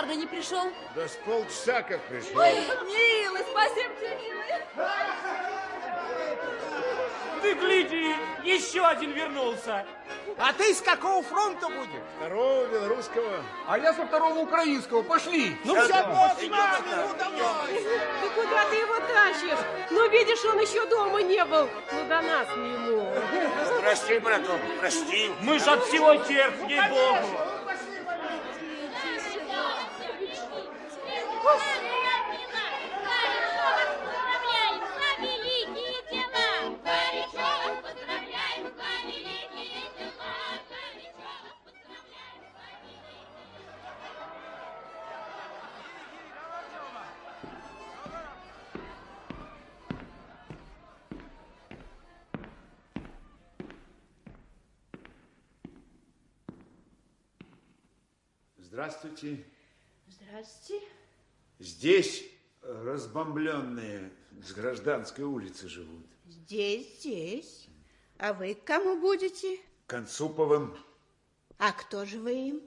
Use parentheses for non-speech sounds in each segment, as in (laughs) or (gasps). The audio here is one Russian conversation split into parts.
санитарный не пришел? Да с полчаса как пришел. Ой, милый, спасибо тебе, милый. Ты гляди, еще один вернулся. А ты с какого фронта будешь? Второго белорусского. А я со второго украинского. Пошли. Ну все, вот ну давай. Ты куда ты его тащишь? Ну, видишь, он еще дома не был. Ну, до нас не ему. Прости, браток, прости. Мы ж от всего терпим, ей-богу. Здравствуйте. Здравствуйте. Здесь разбомбленные с гражданской улицы живут. Здесь, здесь. А вы к кому будете? Концуповым, А кто же вы им?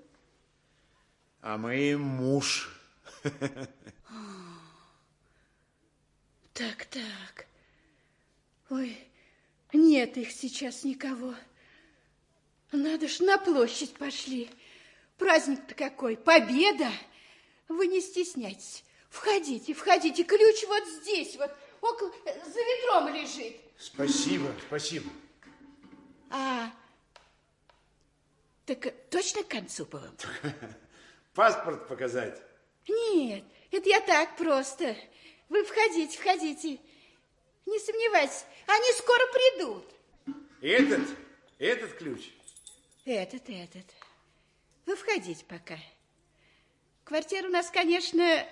а мы им муж. (gasps) Так, так. Ой, нет их сейчас никого. Надо ж, на площадь пошли. Праздник-то какой, победа! Вы не стесняйтесь. Входите, входите. Ключ вот здесь, вот около, за ведром лежит. Спасибо, спасибо. А, так точно к Концуповым? (laughs) Паспорт показать. Нет, это я так просто. Вы входите, входите. Не сомневайтесь, они скоро придут. Этот, этот ключ. Этот, этот. Вы входите пока. Квартиры у нас, конечно,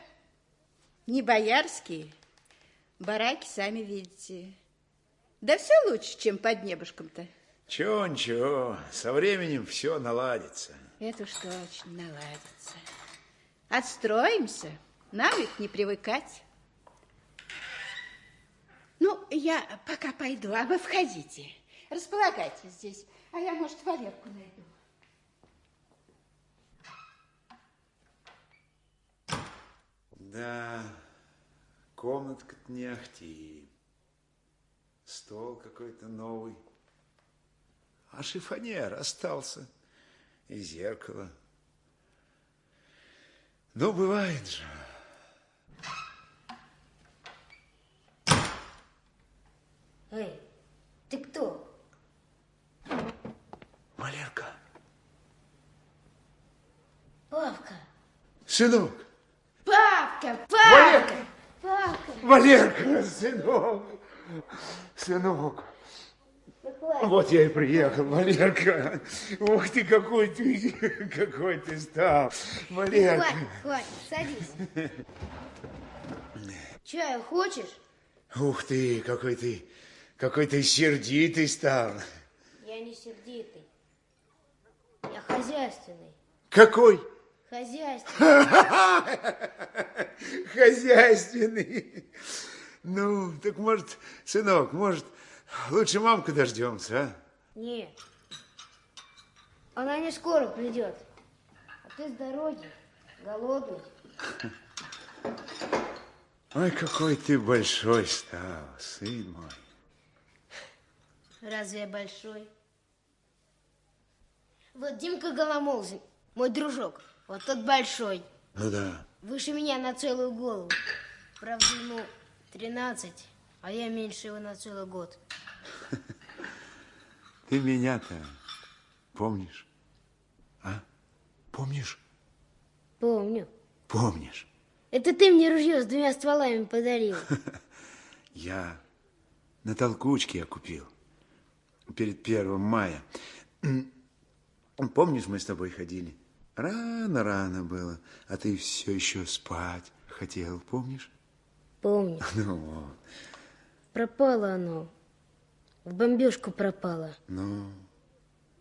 не боярские. Бараки, сами видите. Да все лучше, чем под небушком-то. Чего, ничего, со временем все наладится. Это уж точно наладится. Отстроимся, нам ведь не привыкать. Ну, я пока пойду, а вы входите. Располагайтесь здесь, а я, может, Валерку найду. Да, комнатка-то не ахти. Стол какой-то новый. А шифонер остался. И зеркало. Ну, бывает же. Эй, ты кто? Валерка, Павка. сынок, Папка, папка, папка. Валерка, сынок, сынок. Хватит. Вот я и приехал, Валерка. Ух ты, какой ты, какой ты стал, Валерка. Хватит, хватит, садись. Чаю хочешь? Ух ты, какой ты, какой ты сердитый стал. Я не сердитый. Я хозяйственный. Какой? Хозяйственный. (laughs) Хозяйственный. Ну, так может, сынок, может, лучше мамку дождемся, а? Нет. Она не скоро придет. А ты с дороги, голодный. (laughs) Ой, какой ты большой стал, сын мой. Разве я большой? Вот Димка Голомолзин, мой дружок, вот тот большой. Ну да. Выше меня на целую голову. Правда, ему 13, а я меньше его на целый год. (laughs) Ты меня-то помнишь? А? Помнишь? Помню. Помнишь. Это ты мне ружье с двумя стволами подарил. (laughs) Я на толкучке я купил перед первым мая. Помнишь, мы с тобой ходили? Рано-рано было, а ты все еще спать хотел, помнишь? Помню. (laughs) Ну вот, Пропало оно. В бомбежку пропало. ну,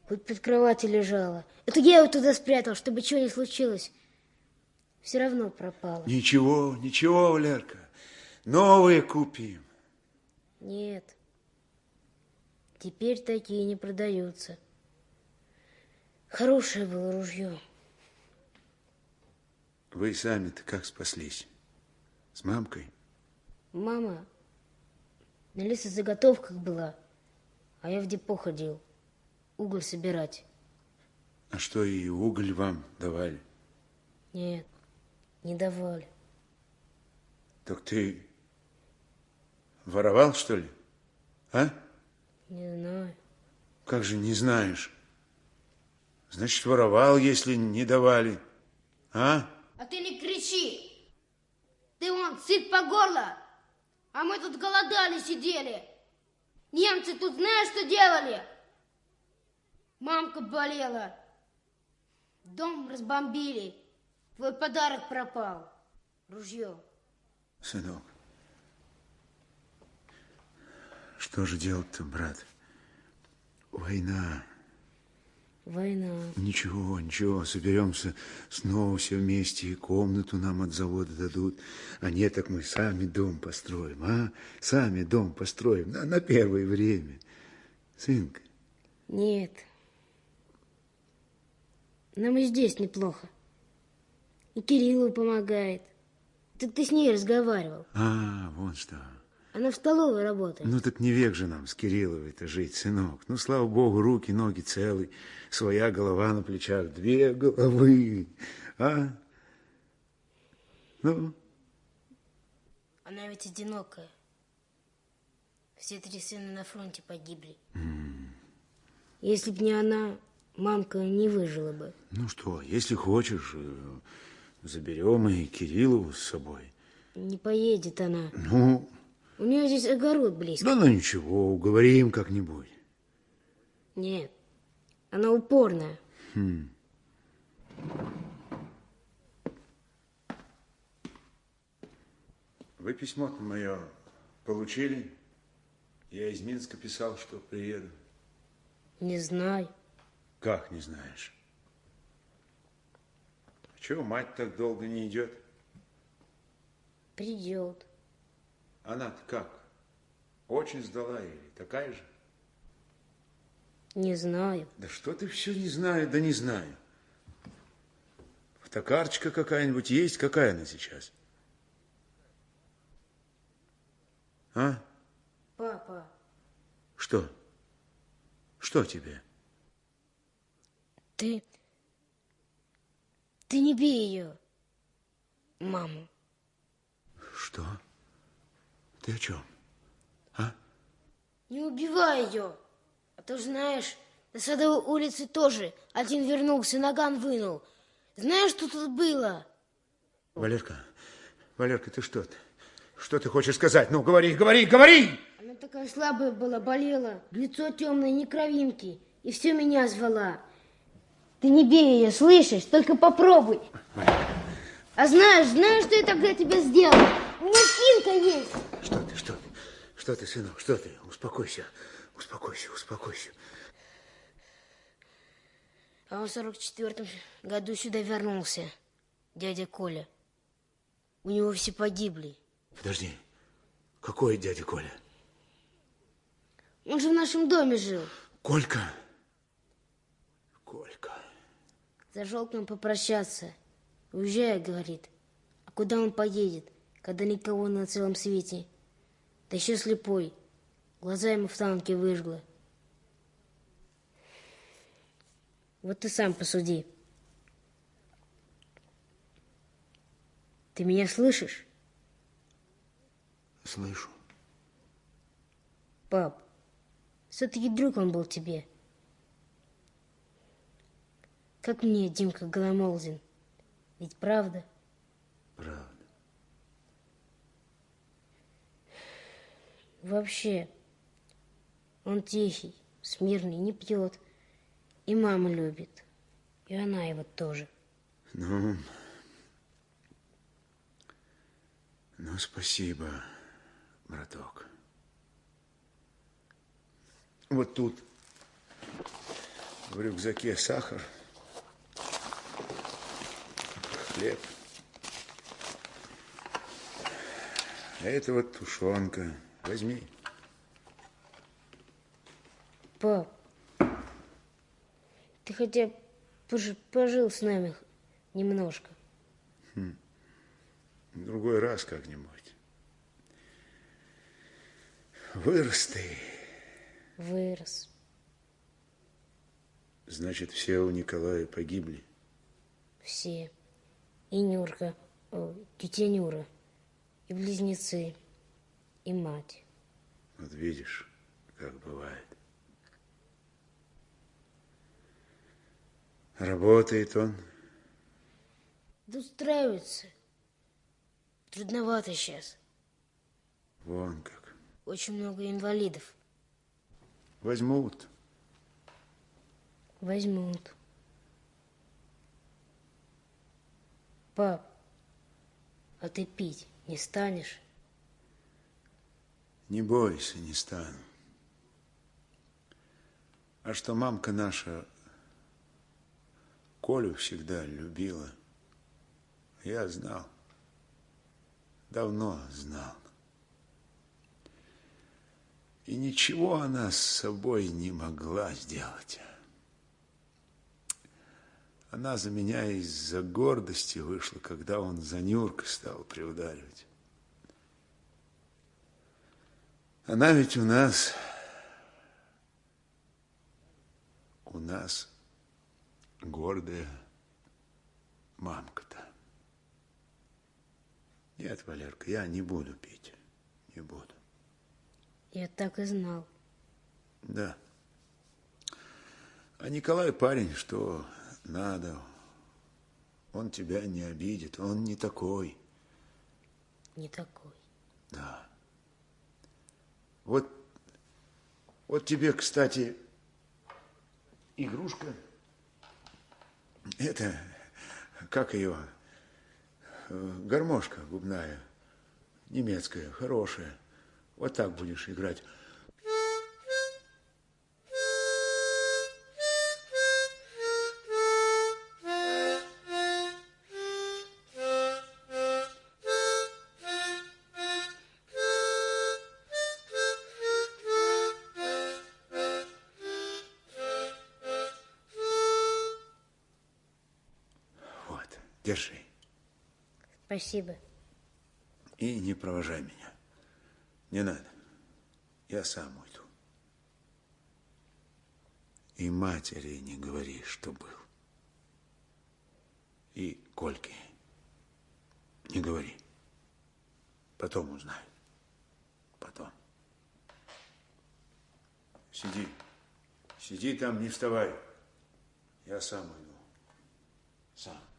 Хоть под кроватью лежало. Это я его туда спрятал, чтобы чего не случилось. Все равно пропало. ничего, ничего, Валерка, новые купим. Нет. Теперь такие не продаются. Хорошее было ружье. Вы сами-то как спаслись? С мамкой? Мама на лесозаготовках была, а я в депо ходил уголь собирать. А что, и уголь вам давали? Нет, не давали. Так ты воровал, что ли? А? Не знаю. Как же не знаешь? Значит, воровал, если не давали. А? А ты не кричи. Ты вон сыт по горло. А мы тут голодали, сидели. Немцы тут знаешь, что делали? Мамка болела. Дом разбомбили. Твой подарок пропал. Ружье. Сынок, что же делать-то, брат? Война. Война. Ничего, ничего, соберемся снова все вместе, и комнату нам от завода дадут. А нет, так мы сами дом построим, а? Сами дом построим на, на первое время. Сынка, Нет. Нам и здесь неплохо. И Кириллу помогает. Так ты с ней разговаривал. а, вот что. Она в столовой работает. Ну так не век же нам с Кирилловой-то жить, сынок. Ну, слава богу, руки, ноги целы, своя голова на плечах, две головы, а? Ну, Она ведь одинокая. Все три сына на фронте погибли. Если б не она, мамка не выжила бы. ну что, если хочешь, э, заберем и Кириллову с собой. Не поедет она. Ну, У нее здесь огород близко. да ну ничего, уговорим как-нибудь. Нет, она упорная. Вы письмо-то мое получили? Я из Минска писал, что приеду. Не знаю. Как не знаешь? Чего мать так долго не идет? Придет. Она-то как? Очень сдала или такая же? Не знаю. Да что ты все не знаю, да не знаю. Фотокарточка какая-нибудь есть? Какая она сейчас? А? Папа, Что? Что тебе? ты... Ты не бей ее. Маму. Что? Ты о чем? А? Не убивай ее. А то знаешь, на Садовой улице тоже один вернулся, наган вынул. Знаешь, что тут было? Валерка, Валерка, ты что? -то? Что ты хочешь сказать? Ну, говори, говори, говори! Она такая слабая была, болела, лицо темное, не кровинки. И все меня звала. Ты не бей ее, слышишь? Только попробуй. А знаешь, знаешь, что я тогда тебе сделал? У меня спинка есть. Что что ты? Сынок, что ты? Успокойся, успокойся, успокойся. А он в сорок четвертом году сюда вернулся, дядя Коля. У него все погибли. Подожди, какой дядя Коля? Он же в нашем доме жил. Колька? Колька. Зашел к нам попрощаться. Уезжаю, говорит. А куда он поедет, когда никого на целом свете? Да еще слепой. Глаза ему в танке выжгло. Вот ты сам посуди. Ты меня слышишь, Слышу. пап? Все-таки друг он был тебе. Как мне, Димка Голомолзин? Ведь правда? Правда. Вообще, он тихий, смирный, не пьет. И мама любит. И она его тоже. Ну, ну, спасибо, браток. Вот тут в рюкзаке сахар, хлеб. А это вот тушенка. Возьми. Пап, ты хотя бы пож- пожил с нами немножко. В другой раз как-нибудь. Вырос ты. Вырос. Значит, все у Николая погибли. Все. И Нюрка, о, тетя Нюра, и близнецы, и мать. Вот видишь, как бывает. Работает он. Да устраивается. Трудновато сейчас. Вон как. Очень много инвалидов. Возьмут. Возьмут. Пап, а ты пить не станешь? Не бойся, не стану. А что мамка наша Колю всегда любила, я знал. Давно знал. И ничего она с собой не могла сделать. Она за меня из-за гордости вышла, когда он за Нюркой стал приударивать. Она ведь у нас... У нас гордая мамка-то. Нет, Валерка, я не буду пить. Не буду. Я так и знал. Да. А Николай парень, что надо. Он тебя не обидит. Он не такой. Не такой. Да. Вот, вот тебе, кстати, игрушка. Это, как ее, гармошка губная, немецкая, хорошая. Вот так будешь играть. Спасибо. И не провожай меня. Не надо. Я сам уйду. И матери не говори, что был. И Кольке не говори. Потом узнаю. Потом. Сиди. Сиди там, не вставай. Я сам уйду. Сам.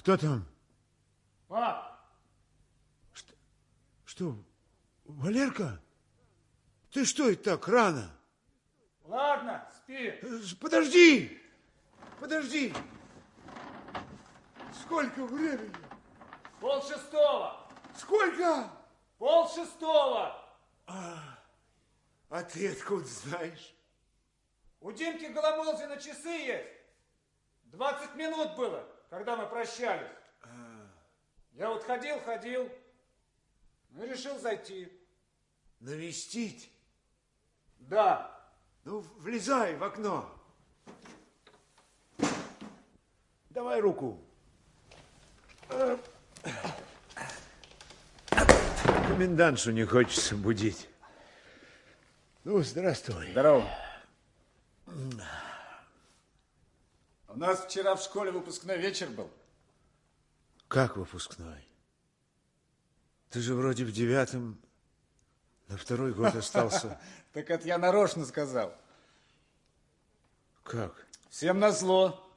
Кто там? Пап, Что, Валерка? Ты что это так рано? ладно, спи. Э, Подожди! Подожди! Сколько времени? Пол шестого. Сколько? Пол шестого. А ты откуда знаешь? У Димки Голомолзина часы есть. 20 минут было, когда мы прощались. Я вот ходил, ходил, ну решил зайти. Навестить? Да. Ну, влезай в окно. Давай руку. Комендантшу не хочется будить. Ну, здравствуй. Здорово. У нас вчера в школе выпускной вечер был. Как выпускной? Ты же вроде в девятом на второй год остался. (laughs) Так это я нарочно сказал. Как? Всем назло.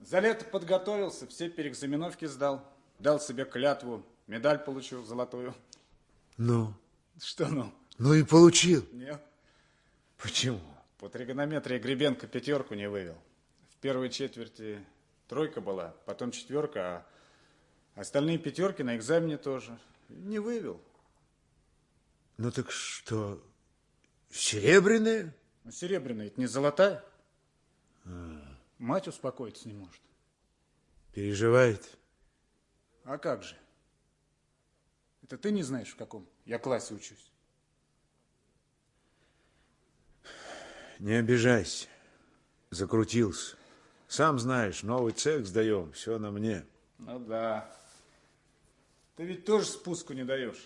За лето подготовился, все переэкзаменовки сдал. Дал себе клятву, медаль получил золотую. Ну? Что ну? Ну и получил. Нет. Почему? По тригонометрии Гребенко пятерку не вывел. В первой четверти тройка была, потом четверка, а остальные пятерки на экзамене тоже. Не вывел. Ну так что, серебряные? Ну, серебряная, это не золотая. Мать успокоиться не может. Переживает? А как же? Это ты не знаешь, в каком я классе учусь? Не обижайся. Закрутился. Сам знаешь, новый цех сдаем, все на мне. Ну да. Ты ведь тоже спуску не даешь.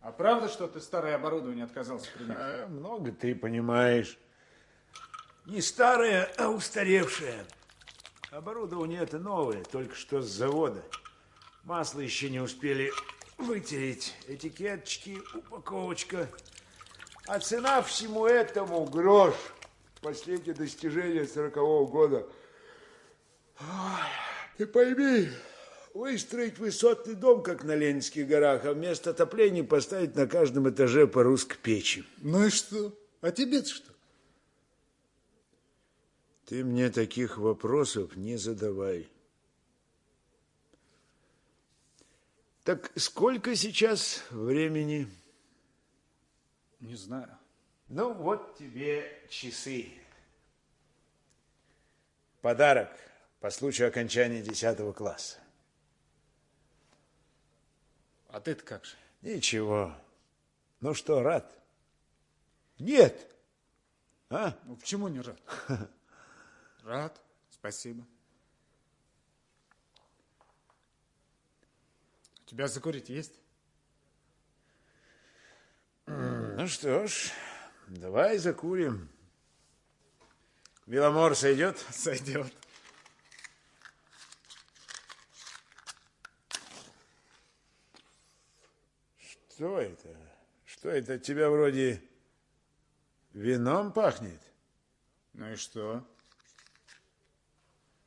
А правда, что ты старое оборудование отказался принять? А, много ты понимаешь. Не старое, а устаревшее. Оборудование это новое, только что с завода. Масло еще не успели вытереть. Этикеточки, упаковочка. А цена всему этому грош. Последнее достижение сорокового года. Ты пойми, выстроить высотный дом, как на Ленинских горах, а вместо отопления поставить на каждом этаже по русской печи. Ну и что? А тебе-то что? Ты мне таких вопросов не задавай. Так сколько сейчас времени? Не знаю. Ну, вот тебе часы. Подарок по случаю окончания 10 класса. А ты-то как же? Ничего. Ну что, рад? Нет. А? Ну, почему не рад? (laughs) Рад, спасибо. У тебя закурить есть? Ну что ж, давай закурим. Беломор сойдет? (laughs) Сойдет. Что это? Что это от тебя вроде вином пахнет? Ну и что?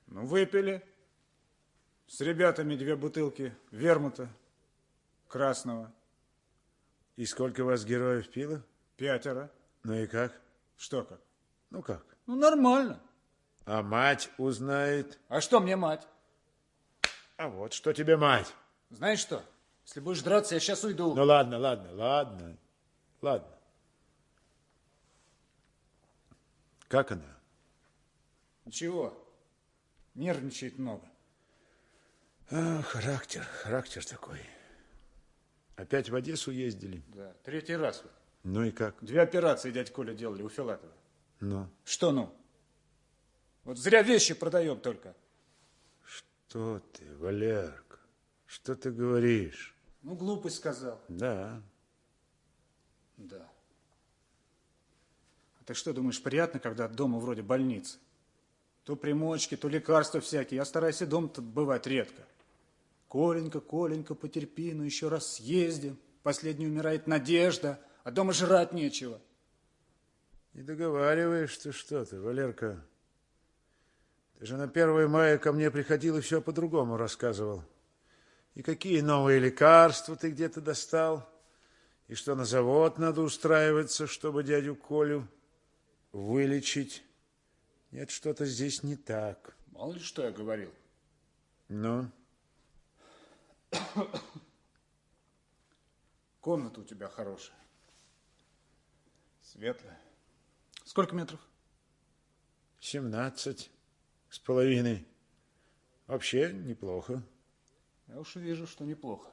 Ну, выпили. С ребятами две бутылки вермута красного. И сколько вас героев пило? Пятеро. Ну и как? Что как? Ну как? Ну, нормально. А мать узнает? А что мне мать? А вот что тебе мать? Знаешь что? Если будешь драться, я сейчас уйду. Ну ладно, ладно, ладно, ладно. Как она? Ничего. Нервничает много. А, характер, характер такой. Опять в Одессу ездили? Да, третий раз. Ну и как? Две операции дядь Коля делали у Филатова. Ну, Что ну? Вот зря вещи продаем только. что ты, Валерка, что ты говоришь? Ну, глупость сказал. Да, Да. А ты что, думаешь, приятно, когда дома вроде больницы? То примочки, то лекарства всякие. Я стараюсь и дома-то бывать редко. Коленька, Коленька, потерпи, ну еще раз съездим. Последний умирает надежда, а дома жрать нечего. не договариваешь ты что-то, Валерка. Ты же на 1 мая ко мне приходил и все по-другому рассказывал. И какие новые лекарства ты где-то достал, и что на завод надо устраиваться, чтобы дядю Колю вылечить. Нет, что-то здесь не так. Мало ли что я говорил. Ну, (coughs) Комната у тебя хорошая. Светлая. Сколько метров? 17 с половиной. Вообще неплохо. Я уж вижу, что неплохо.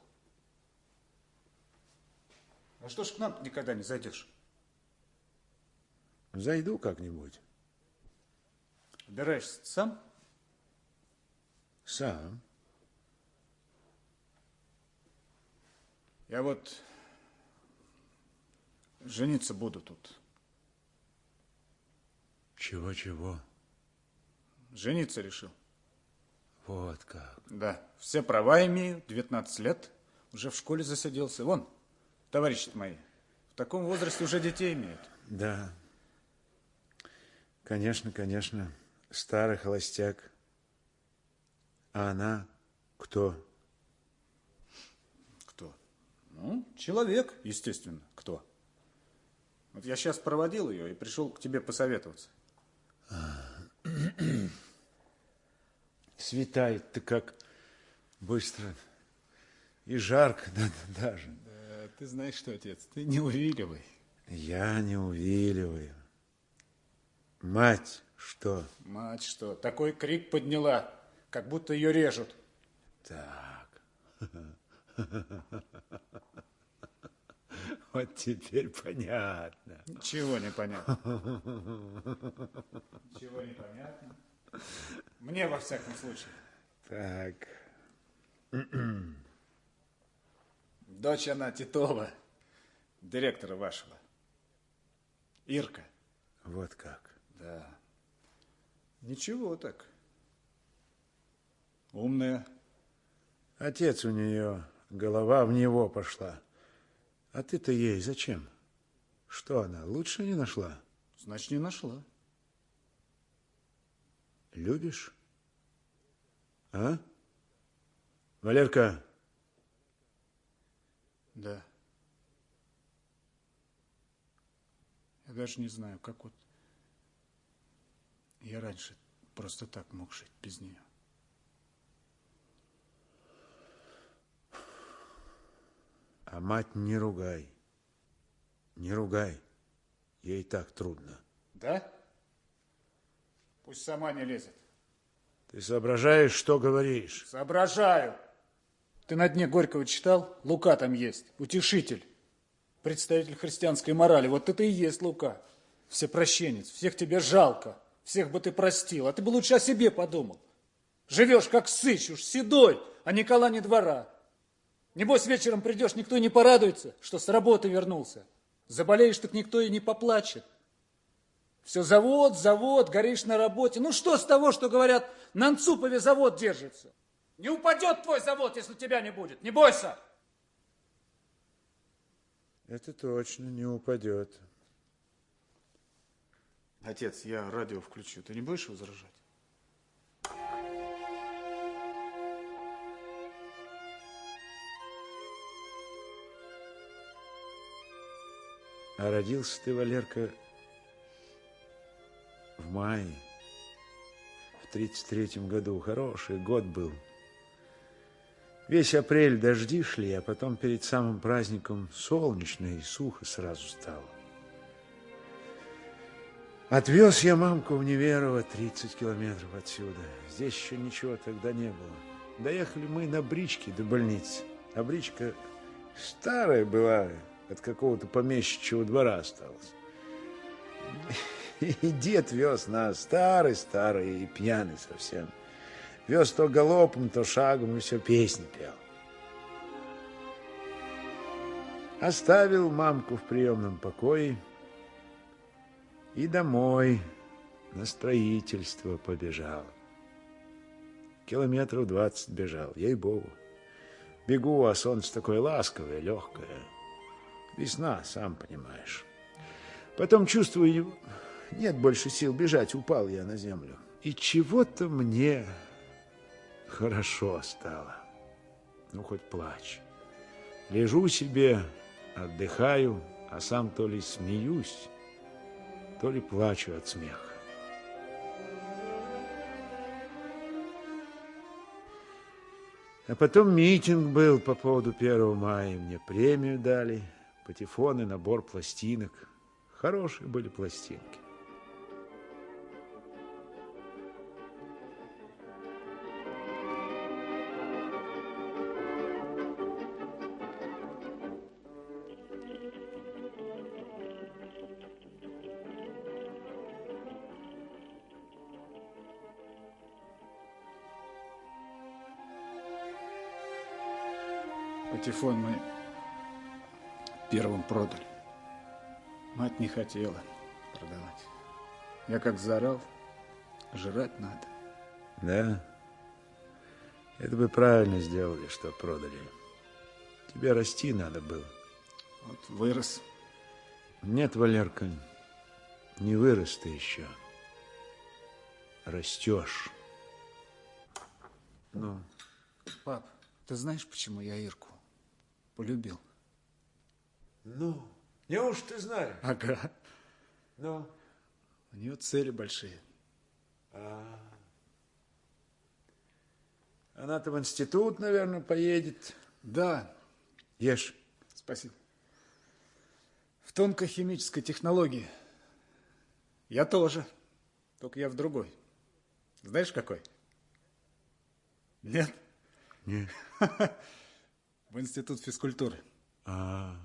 А что ж к нам никогда не зайдешь? Зайду как-нибудь. Убираешься сам? Сам. Я вот жениться буду тут. Чего-чего? Жениться решил. Вот как. Да, все права имею, 19 лет, уже в школе засиделся. Вон, товарищи мои, в таком возрасте уже детей имеют. Да. Конечно, конечно, старый холостяк. А она кто? Кто? Ну, человек, естественно, кто. Вот я сейчас проводил ее и пришел к тебе посоветоваться. (clears throat) Светает-то как быстро. И жарко да, даже. Да, ты знаешь что, отец, ты не увиливай. Я не увиливаю. Мать что? Мать что, такой крик подняла, как будто ее режут. Так. (laughs) (laughs) Вот теперь понятно. Ничего не понятно. (laughs) Ничего не понятно. Мне, во всяком случае. Так. (clears throat) Дочь она Титова, директора вашего. Ирка. Вот как. Да. Ничего так. Умная. Отец у нее, голова в него пошла. А ты-то ей зачем? Что она, лучше не нашла? Значит, не нашла. Любишь? А? Валерка, Да. Я даже не знаю, как вот я раньше просто так мог жить без нее. А мать не ругай. Не ругай. Ей так трудно. Да? Пусть сама не лезет. Ты соображаешь, что говоришь? Соображаю. Ты на дне Горького читал? Лука там есть. Утешитель. Представитель христианской морали. Вот это и есть Лука. Всепрощенец. Всех тебе жалко. Всех бы ты простил. А ты бы лучше о себе подумал. Живешь как сыч, уж седой, а Никола не двора. Небось, вечером придешь, никто не порадуется, что с работы вернулся. Заболеешь, так никто и не поплачет. Все завод, завод, горишь на работе. Ну что с того, что говорят, на Анцупове завод держится? Не упадет твой завод, если тебя не будет. Не бойся. Это точно не упадет. Отец, я радио включу. Ты не будешь возражать? А родился ты, Валерка, в мае, в 33-м году. Хороший год был. Весь апрель дожди шли, а потом перед самым праздником солнечно и сухо сразу стало. Отвез я мамку в Неверово 30 километров отсюда. Здесь еще ничего тогда не было. Доехали мы на бричке до больницы. А бричка Старая была, от какого-то помещичьего двора осталась. И дед вез нас, старый-старый и пьяный совсем. Вез то галопом, то шагом, и все песни пел. Оставил мамку в приемном покое и домой на строительство побежал. Километров двадцать бежал, ей-богу. Бегу, а солнце такое ласковое, легкое. Весна, сам понимаешь. Потом чувствую, нет больше сил бежать, упал я на землю. И чего-то мне хорошо стало. Ну, хоть плачь. Лежу себе, отдыхаю, а сам то ли смеюсь, то ли плачу от смеха. А потом митинг был по поводу 1 мая. Мне премию дали, патефон и набор пластинок. Хорошие были пластинки. Патефон мы первым продали. Мать не хотела продавать. Я как заорал, жрать надо. Да? Это бы правильно сделали, что продали. Тебе расти надо было. Вот вырос. Нет, Валерка, не вырос ты еще. Растешь. Ну, Пап, ты знаешь, почему я Ирку полюбил? Ну, неужто ты знаешь? Ага. Ну, У нее цели большие. она-то в институт, наверное, поедет. Да, Ешь. спасибо. В тонкохимической технологии. Я тоже. Только я в другой. Знаешь, какой? Нет? Нет. (laughs) В институт физкультуры. А,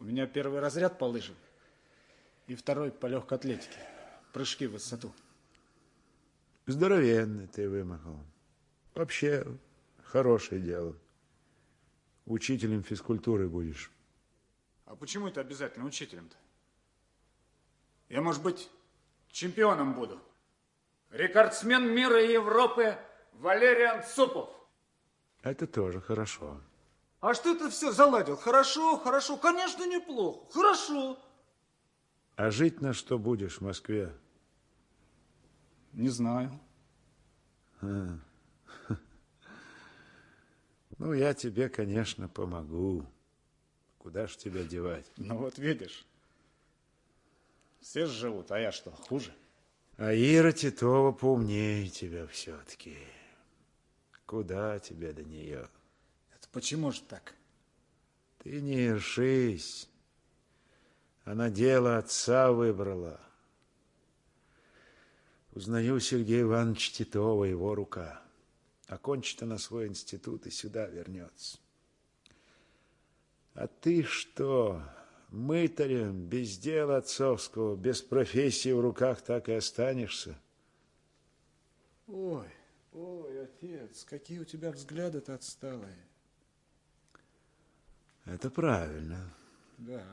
У меня первый разряд по лыжам и второй по легкой атлетике. Прыжки в высоту. здоровенный ты вымахал. Вообще, хорошее дело. Учителем физкультуры будешь. А почему это обязательно учителем-то? Я, может быть, чемпионом буду. Рекордсмен мира и Европы Валериан Цупов. Это тоже хорошо. А что ты все заладил? Хорошо, хорошо, конечно, неплохо. Хорошо. А жить на что будешь в Москве? Не знаю. (laughs) Ну, я тебе, конечно, помогу. Куда ж тебя девать? Ну вот видишь. Все живут, а я что, хуже? А Ира Титова поумнее тебя все-таки. Куда тебе до нее? Почему же так? Ты не ершись. Она дело отца выбрала. Узнаю Сергея Ивановича Титова, его рука. Окончит она свой институт и сюда вернется. А ты что, мытарем, без дела отцовского, без профессии в руках так и останешься? Ой, ой, отец, какие у тебя взгляды-то отсталые. Это правильно. Да.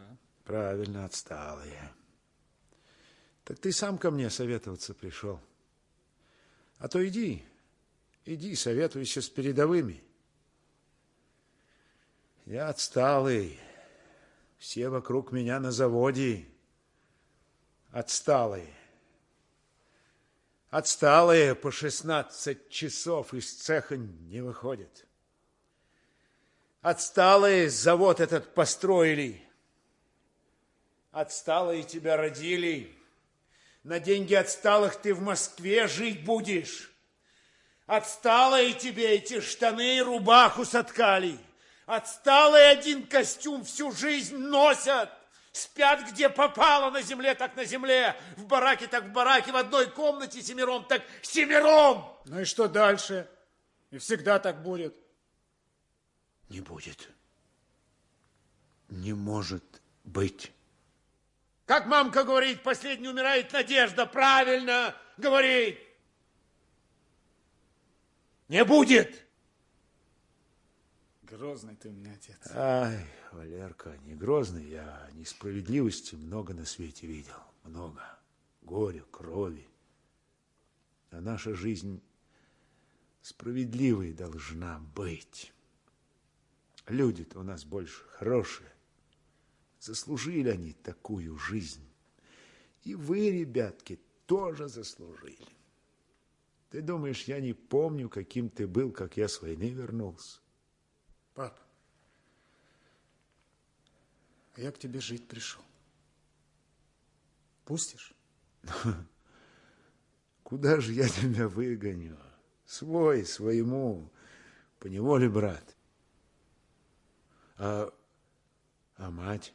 Правильно, отсталые. Так ты сам ко мне советоваться пришел. А то иди, иди, советуйся с передовыми. Я отсталый. Все вокруг меня на заводе. Отсталые. Отсталые по 16 часов из цеха не выходят. Отсталые завод этот построили. Отсталые тебя родили. На деньги отсталых ты в Москве жить будешь. Отсталые тебе эти штаны и рубаху соткали. Отсталые один костюм всю жизнь носят. Спят где попало, на земле так на земле. В бараке так в бараке, в одной комнате семером так семером. Ну и что дальше? И всегда так будет. Не будет. не может быть. Как мамка говорит, последний умирает надежда. Правильно говорит. Не будет. Грозный ты у меня отец. Ай, Валерка, не грозный я, несправедливости много на свете видел. Много. Горя, крови. А наша жизнь справедливой должна быть. Люди-то у нас больше хорошие. Заслужили они такую жизнь. И вы, ребятки, тоже заслужили. Ты думаешь, я не помню, каким ты был, как я с войны вернулся? Пап, а я к тебе жить пришел. Пустишь? (laughs) Куда же я тебя выгоню? Свой, своему, поневоле, брат. А, а мать?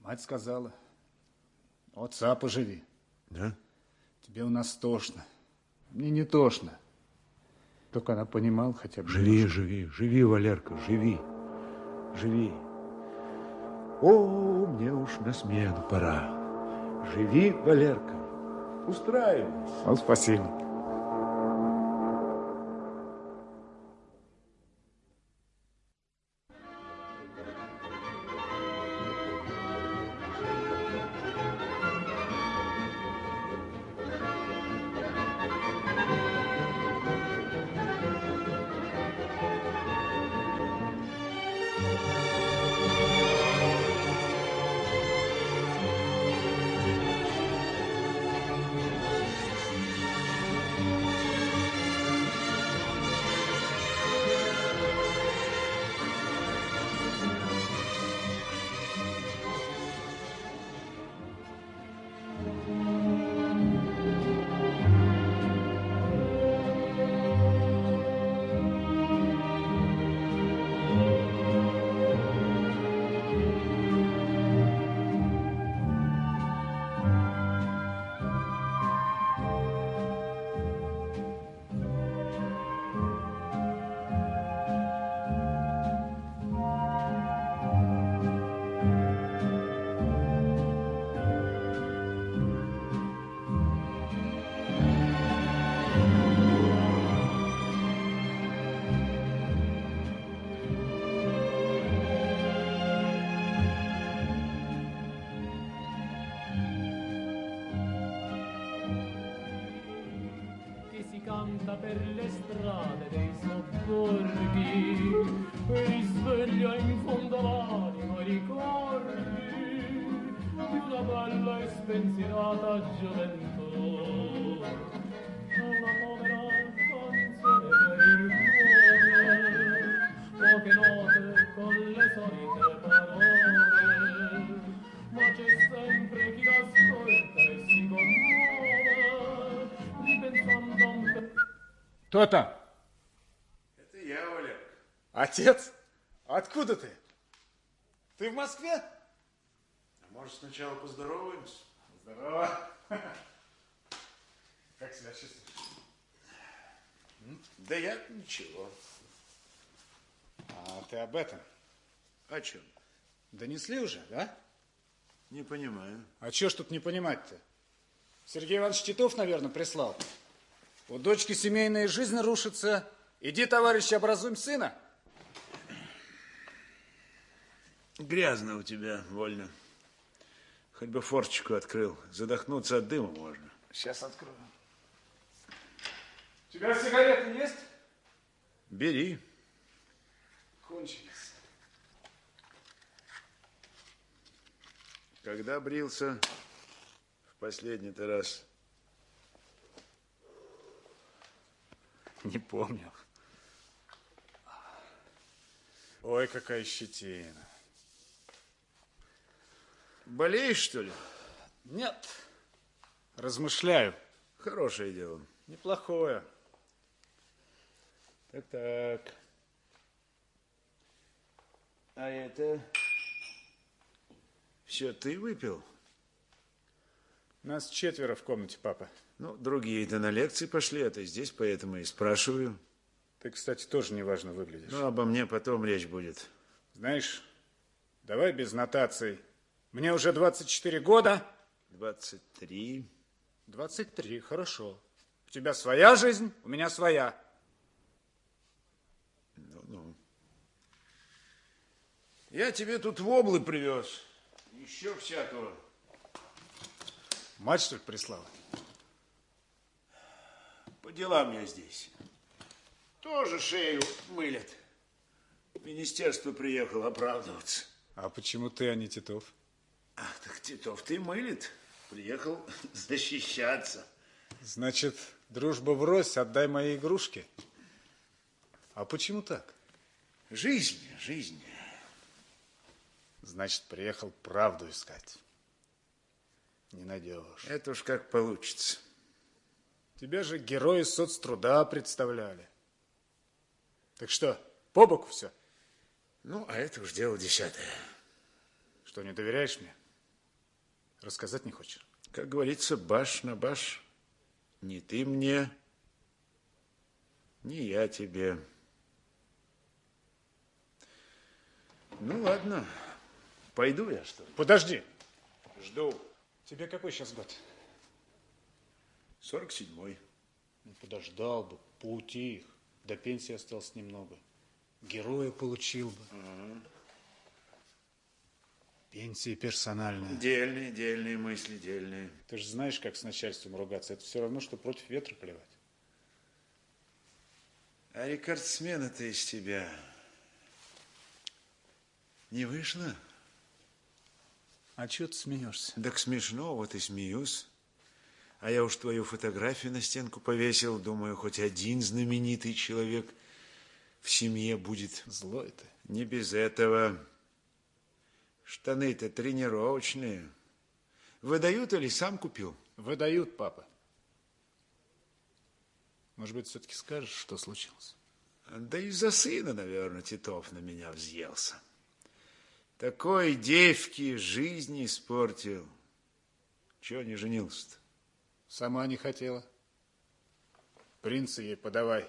Мать сказала, отца поживи. Да? Тебе у нас тошно. Мне не тошно. Только она понимала хотя бы. Живи, немножко. живи, живи, Валерка, живи, живи. О, мне уж на смену пора. Живи, Валерка, устраивайся. Ну, спасибо. Кто там? Это я, Валерка. Отец? Откуда ты? Ты в Москве? А может, сначала поздороваемся? Здорово. (laughs) Как себя чувствуешь? Да я ничего. А ты об этом? О чем? Донесли уже, да? Не понимаю. А чё ж тут не понимать-то? Сергей Иванович Титов, наверное, прислал. У дочки семейная жизнь рушится. Иди, товарищ, образуем сына. Грязно у тебя, вольно. Хоть бы форчику открыл. Задохнуться от дыма можно. Сейчас открою. У тебя сигареты есть? Бери. Кончились. Когда брился в последний-то раз? (laughs) Не помню. Ой, какая щетина. Болеешь, что ли? Нет. Размышляю. Хорошее дело. Неплохое. Так-так. А это... Все ты выпил? Нас четверо в комнате, папа. Ну, другие-то на лекции пошли, а ты здесь, поэтому и спрашиваю. Ты, кстати, тоже неважно выглядишь. Ну, обо мне потом речь будет. Знаешь, давай без нотаций. Мне уже 24 года. 23. 23, хорошо. У тебя своя жизнь, у меня своя. Ну-ну. Я тебе тут воблы привез. Еще всякого. Мать, что ли, прислала? По делам я здесь. Тоже шею мылят. Министерство приехало оправдываться. А почему ты, а не Титов? А, так Титов ты мылит. Приехал (laughs) защищаться. Значит, дружба врозь, отдай мои игрушки. А почему так? Жизнь, жизнь. Значит, приехал правду искать. Не найдешь. Это уж как получится. Тебя же герои соцтруда представляли. Так что, по боку все? Ну, а это уж дело десятое. Что, не доверяешь мне? Рассказать не хочешь? Как говорится, баш на баш. Ни ты мне, ни я тебе. Ну, ладно. Пойду я, что ли? Подожди. Жду. Тебе какой сейчас год? 47-й. Ну, подождал бы, поутих. До пенсии осталось немного. Героя получил бы. Пенсии персональные. Дельные, дельные мысли, дельные. Ты же знаешь, как с начальством ругаться. Это все равно, что против ветра плевать. А рекордсмена-то из тебя не вышло? А чего ты смеешься? Так смешно, вот и смеюсь. А я уж твою фотографию на стенку повесил. Думаю, хоть один знаменитый человек в семье будет. Злой ты. Не без этого. Штаны-то тренировочные. Выдают или сам купил? Выдают, папа. Может быть, все-таки скажешь, что случилось? Да из-за сына, наверное, Титов на меня взъелся. Такой девки жизни испортил. Чего не женился-то? Сама не хотела. Принца ей подавай.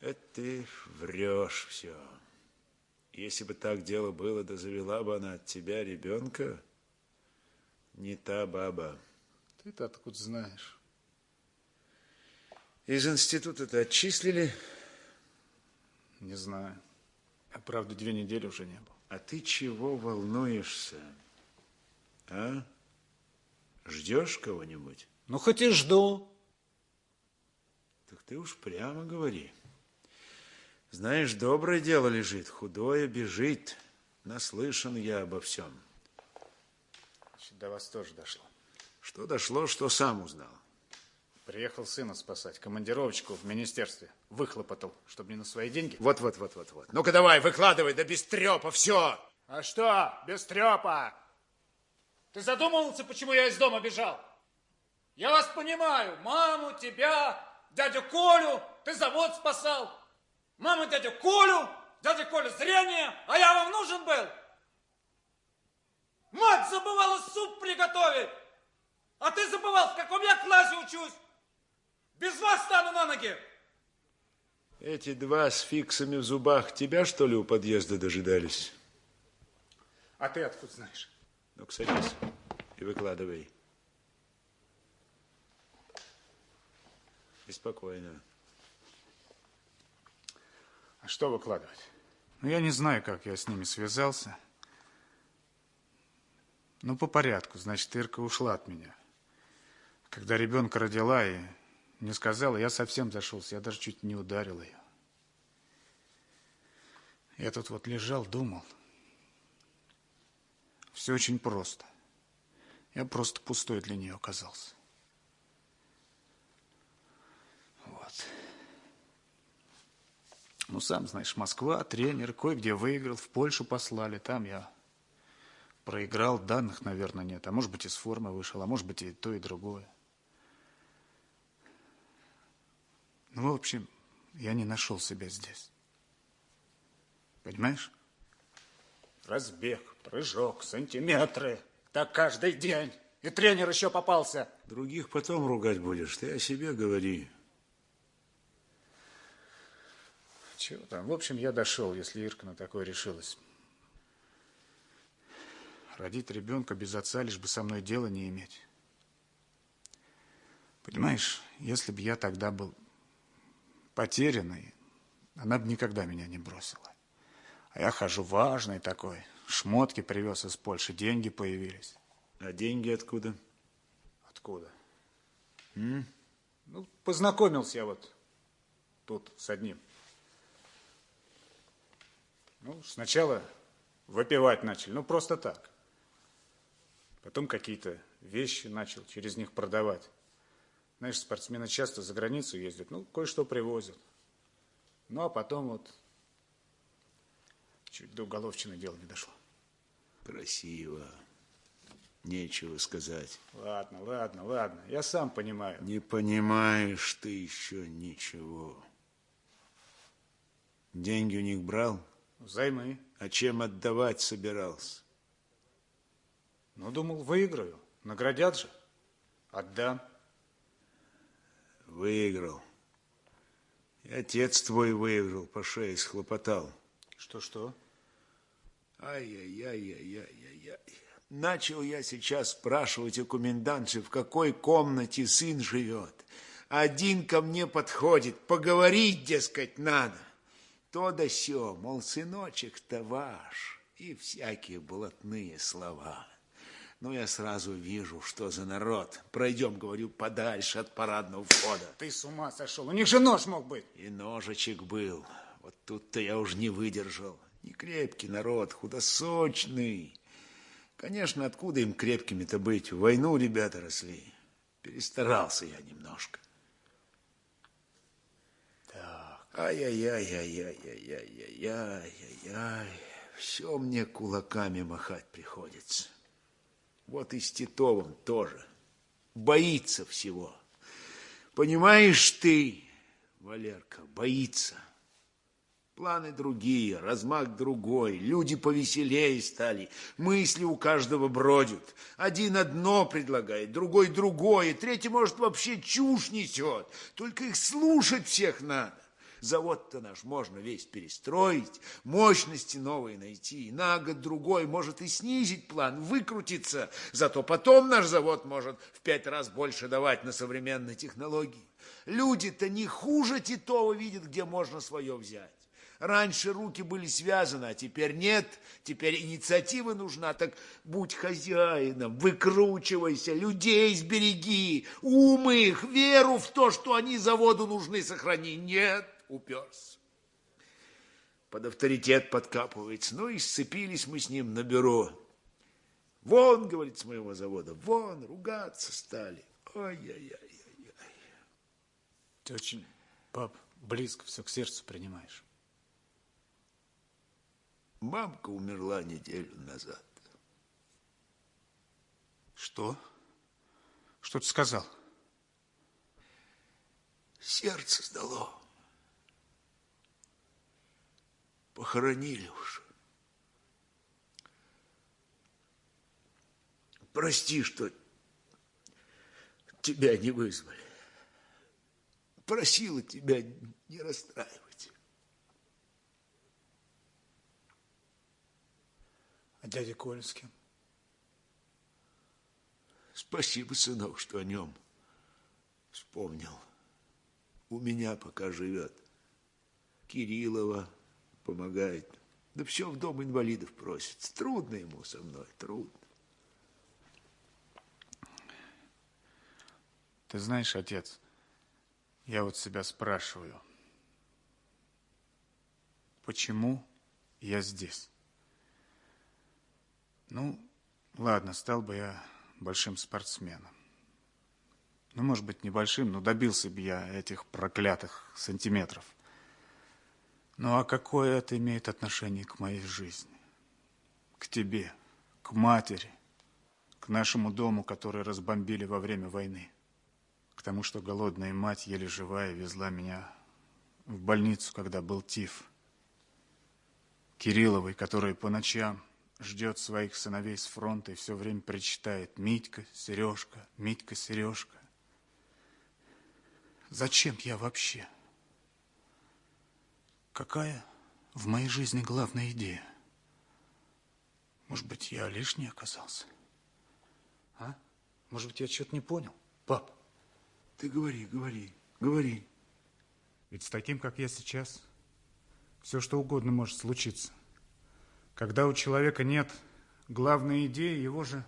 Это ты врешь все. Если бы так дело было, да завела бы она от тебя ребенка, не та баба. Ты-то откуда знаешь? Из института-то отчислили? Не знаю. А правда, две недели уже не был. А ты чего волнуешься? А? Ждешь кого-нибудь? Ну, хоть и жду. Так ты уж прямо говори. Знаешь, доброе дело лежит, худое бежит. Наслышан я обо всем. Значит, до вас тоже дошло. Что дошло, что сам узнал. Приехал сына спасать. Командировочку в министерстве выхлопотал, чтобы не на свои деньги. Вот, вот, вот, вот, вот. Ну-ка давай, выкладывай, да без трепа, все. А что, без трепа? Ты задумывался, почему я из дома бежал? Я вас понимаю. Маму, тебя, дядю Колю. Ты завод спасал. Маму, дядю Колю. Дядя Коля зрение. А я вам нужен был? Мать забывала суп приготовить. А ты забывал, в каком я классе учусь. Без вас стану на ноги. Эти два с фиксами в зубах тебя, что ли, у подъезда дожидались? А ты откуда знаешь? Ну-ка, садись и выкладывай. И спокойно. А что выкладывать? Ну, я не знаю, как я с ними связался. Ну, по порядку. Значит, Ирка ушла от меня. Когда ребенка родила и не сказала, я совсем зашелся. Я даже чуть не ударил ее. Я тут вот лежал, думал. Все очень просто. Я просто пустой для нее оказался. Вот. Ну, сам знаешь, Москва, тренер, кое-где выиграл, в Польшу послали. Там я проиграл, данных, наверное, нет. А может быть, из формы вышел, а может быть, и то, и другое. Ну, в общем, я не нашел себя здесь. Понимаешь? Разбег, прыжок, сантиметры. Так каждый день. И тренер еще попался. Других потом ругать будешь, ты о себе говори. Чего там? В общем, я дошел, если Ирка на такое решилась. родить ребенка без отца, лишь бы со мной дело не иметь. Понимаешь, если бы я тогда был потерянный, она бы никогда меня не бросила. А я хожу важный такой, шмотки привез из Польши, деньги появились. А деньги откуда? Откуда? М? Ну, познакомился я вот тут с одним. Ну, сначала выпивать начали, ну, просто так. Потом какие-то вещи начал через них продавать. Знаешь, спортсмены часто за границу ездят, ну, кое-что привозят. Ну, а потом вот чуть до уголовщины дело не дошло. Красиво. Нечего сказать. Ладно, ладно, ладно, я сам понимаю. Не понимаешь ты еще ничего. Деньги у них брал? Взаймы. А чем отдавать собирался? Ну, думал, выиграю. Наградят же. Отдам. Выиграл. И отец твой выиграл, по шее схлопотал. Что-что? Ай-яй-яй-яй-яй-яй. Начал я сейчас спрашивать у комендантши, в какой комнате сын живет. Один ко мне подходит, поговорить, дескать, надо. То да сё, мол, сыночек-то ваш. И всякие блатные слова. Ну, я сразу вижу, что за народ. Пройдем, говорю, подальше от парадного входа. Ты с ума сошел, у них же нож мог быть. И ножичек был. Вот тут-то я уж не выдержал. Не крепкий народ, худосочный. Конечно, откуда им крепкими-то быть? В войну ребята росли. Перестарался я немножко. Так. Ай-яй-яй-яй-яй-яй-яй-яй. Все мне кулаками махать приходится. Вот и с Титовым тоже. Боится всего. Понимаешь ты, Валерка, боится. Планы другие, размах другой, люди повеселее стали, мысли у каждого бродят. Один одно предлагает, другой другое, третий, может, вообще чушь несет. Только их слушать всех надо. Завод-то наш можно весь перестроить, мощности новые найти. На год другой может и снизить план, выкрутиться. Зато потом наш завод может в пять раз больше давать на современные технологии. Люди-то не хуже Титова видят, где можно свое взять. Раньше руки были связаны, а теперь нет. Теперь инициатива нужна, так будь хозяином, выкручивайся, людей сбереги, ум их, веру в то, что они заводу нужны, сохрани. Нет, уперся. Под авторитет подкапывается. Ну и сцепились мы с ним на бюро. Вон, говорит, с моего завода, вон, ругаться стали. Ой-яй-яй-яй. Ты очень, пап, близко все к сердцу принимаешь. Мамка умерла неделю назад. Что? Что ты сказал? Сердце сдало. Похоронили уж. Прости, что тебя не вызвали. Просила тебя не расстраивать. А дядя Коля с кем? Спасибо, сынок, что о нем вспомнил. У меня пока живет. Кириллова помогает. Да все в дом инвалидов просит. Трудно ему со мной, трудно. Ты знаешь, отец, я вот себя спрашиваю, почему я здесь? Ну, ладно, стал бы я большим спортсменом. Ну, может быть, небольшим, но добился бы я этих проклятых сантиметров. Ну, а какое это имеет отношение к моей жизни? К тебе, к матери, к нашему дому, который разбомбили во время войны? К тому, что голодная мать, еле живая, везла меня в больницу, когда был тиф. Кирилловой, которая по ночам ждет своих сыновей с фронта и все время причитает «Митька, Сережка, Митька, Сережка». Зачем я вообще? Какая в моей жизни главная идея? Может быть, я лишний оказался? А? Может быть, я что-то не понял? Пап. Ты говори, говори, говори. Ведь с таким, как я сейчас, все что угодно может случиться. Когда у человека нет главной идеи, его же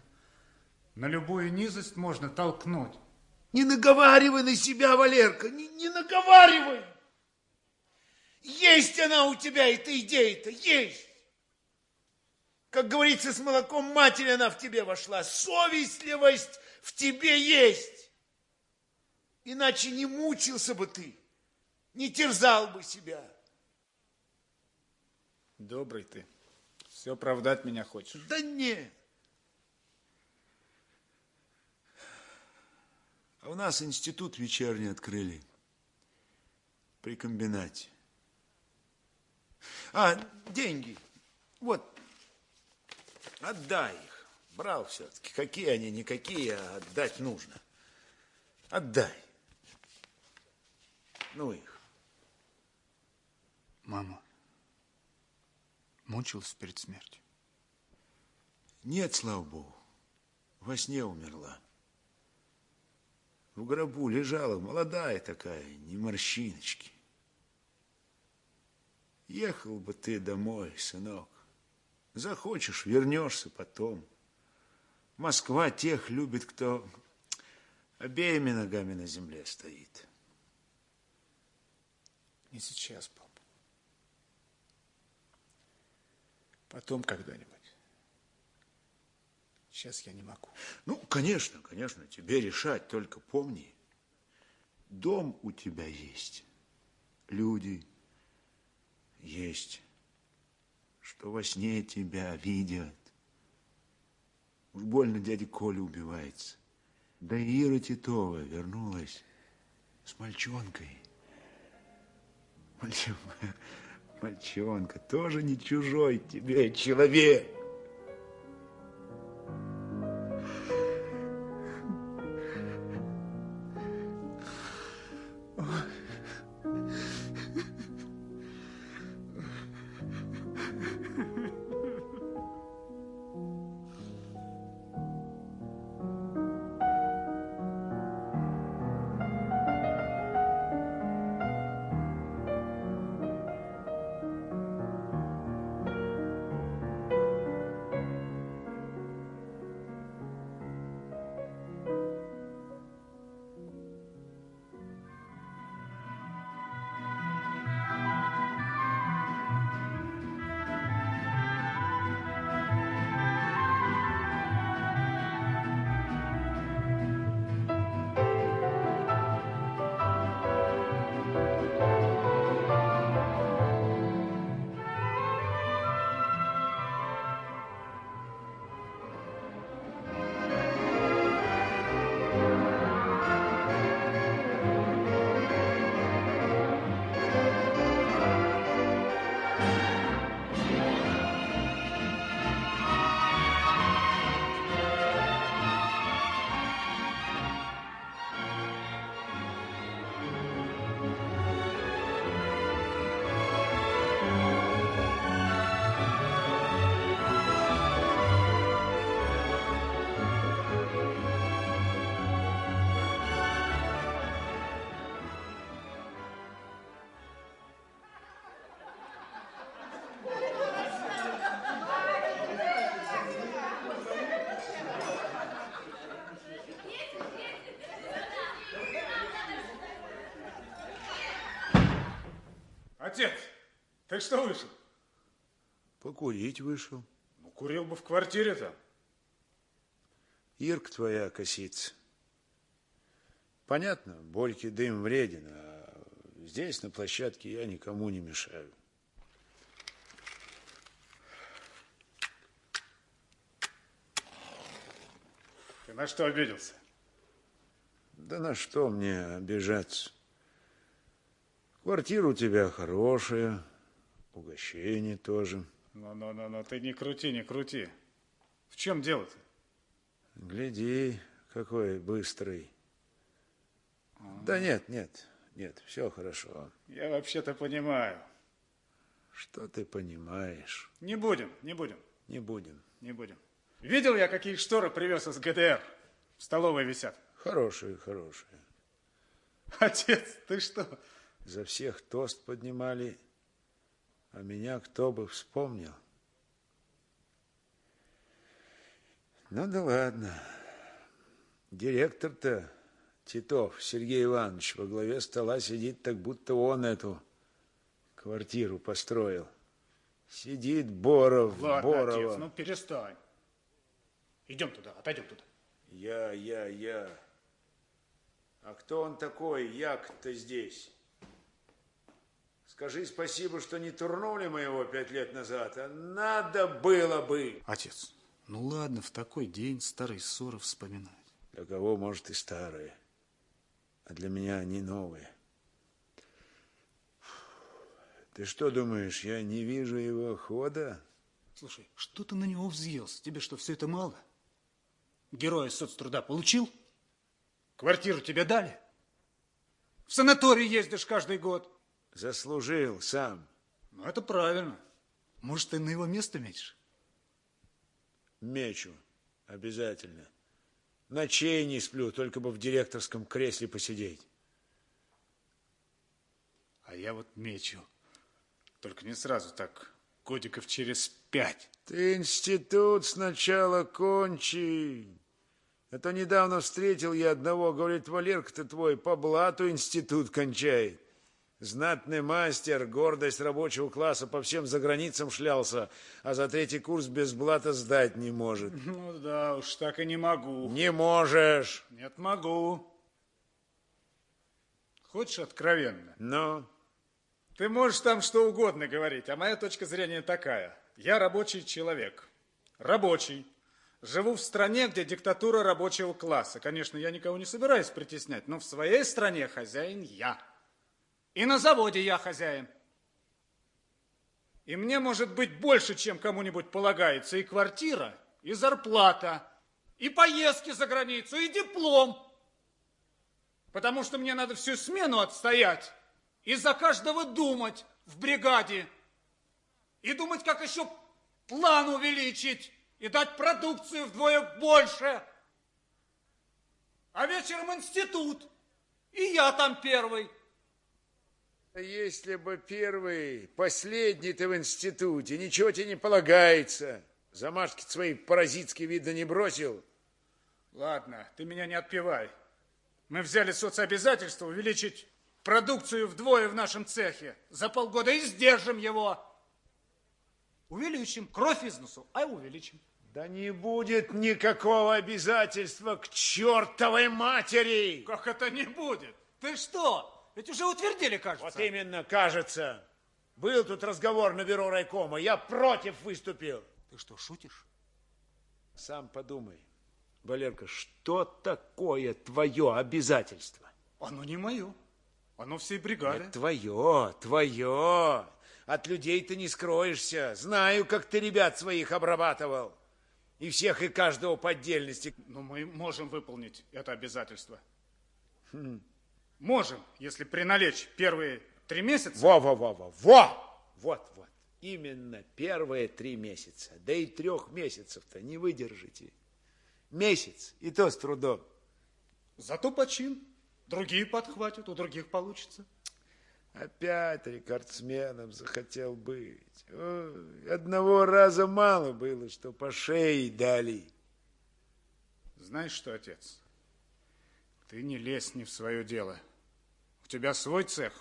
на любую низость можно толкнуть. Не наговаривай на себя, Валерка, не, не наговаривай. Есть она у тебя, эта идея-то, есть. Как говорится, с молоком матери она в тебе вошла. Совестливость в тебе есть. Иначе не мучился бы ты, не терзал бы себя. Добрый ты. Все оправдать меня хочешь. Да нет. А у нас институт вечерний открыли. При комбинате. А, деньги. Вот. Отдай их. Брал все-таки. Какие они, никакие, а отдать нужно. Отдай. Ну их. Мама мучилась перед смертью? Нет, слава богу. Во сне умерла. В гробу лежала, молодая такая, не морщиночки. Ехал бы ты домой, сынок. Захочешь, вернешься потом. Москва тех любит, кто обеими ногами на земле стоит. Не сейчас, пап. Потом когда-нибудь. Сейчас я не могу. Ну, конечно, конечно, тебе решать, только помни, дом у тебя есть, люди есть, что во сне тебя видят. Уж больно дядя Коля убивается. Да и Ира Титова вернулась с мальчонкой. Мальчонка, мальчонка тоже не чужой тебе человек. Ты что вышел? Покурить вышел. Ну, курил бы в квартире там. Ирка твоя косится. Понятно, Борьке дым вреден, а здесь, на площадке, я никому не мешаю. Ты на что обиделся? Да на что мне обижаться? Квартира у тебя хорошая, угощение тоже. Ну-ну-ну, ты не крути, не крути. В чем дело-то? Гляди, какой быстрый. Да нет, нет, нет, все хорошо. Я вообще-то понимаю. Что ты понимаешь? Не будем, не будем. Не будем. не будем. Видел я, какие шторы привез из ГДР. В столовой висят. Хорошие, хорошие. Отец, ты что? За всех тост поднимали, а меня кто бы вспомнил. Ну да ладно. Директор-то Титов Сергей Иванович во главе стола сидит, так будто он эту квартиру построил. Сидит Боров, Ладно, Борова. отец, ну перестань. Идем туда, отойдем туда. Я, я, я. А кто он такой, як-то здесь? Скажи спасибо, что не турнули мы его пять лет назад, а надо было бы. Отец, ну ладно, в такой день старые ссоры вспоминать. Для кого, может, и старые, а для меня они новые. Ты что думаешь, я не вижу его хода? Слушай, что ты на него взъелся? Тебе что, все это мало? Героя соцтруда получил? Квартиру тебе дали? В санаторий ездишь каждый год? Заслужил сам. Ну, это правильно. Может, ты на его место метишь? Мечу. Обязательно. Ночей не сплю, только бы в директорском кресле посидеть. А я вот мечу. Только не сразу так, годиков через пять. Ты институт сначала кончи. А то недавно встретил я одного, говорит, Валерка-то твой по блату институт кончает. Знатный мастер, гордость рабочего класса, по всем заграницам шлялся, а за третий курс без блата сдать не может. (laughs) Ну да, уж так и не могу. Не можешь. Нет, могу. Хочешь откровенно? Ну? Ты можешь там что угодно говорить, а моя точка зрения такая. Я рабочий человек. Рабочий. Живу в стране, где диктатура рабочего класса. Конечно, я никого не собираюсь притеснять, но в своей стране хозяин я. И на заводе я хозяин. И мне может быть больше, чем кому-нибудь полагается, и квартира, и зарплата, и поездки за границу, и диплом. Потому что мне надо всю смену отстоять и за каждого думать в бригаде. И думать, как еще план увеличить и дать продукцию вдвое больше. А вечером институт, и я там первый. Если бы первый, последний ты в институте, ничего тебе не полагается. Замашки свои паразитские, видно, не бросил. Ладно, ты меня не отпевай. Мы взяли соцобязательство увеличить продукцию вдвое в нашем цехе. За полгода и сдержим его. Увеличим. Кровь из носу, а увеличим. Да не будет никакого обязательства к чертовой матери. Как это не будет? Ты что? Ведь уже утвердили, кажется. Вот именно, кажется. Был тут разговор на бюро райкома. Я против выступил. Ты что, шутишь? Сам подумай. Валерка, что такое твое обязательство? Оно не мое. Оно всей бригады. Это твое, твое. От людей ты не скроешься. Знаю, как ты ребят своих обрабатывал. И всех и каждого по отдельности. Но мы можем выполнить это обязательство. Хм. Можем, если приналечь первые три месяца. Во-во-во-во, во! Вот, вот. Именно первые три месяца. Да и трех месяцев-то не выдержите. Месяц, и то с трудом. Зато почин. Другие подхватят, у других получится. Опять рекордсменом захотел быть. Ой, одного раза мало было, что по шее дали. Знаешь что, отец? Ты не лезь не в свое дело. У тебя свой цех,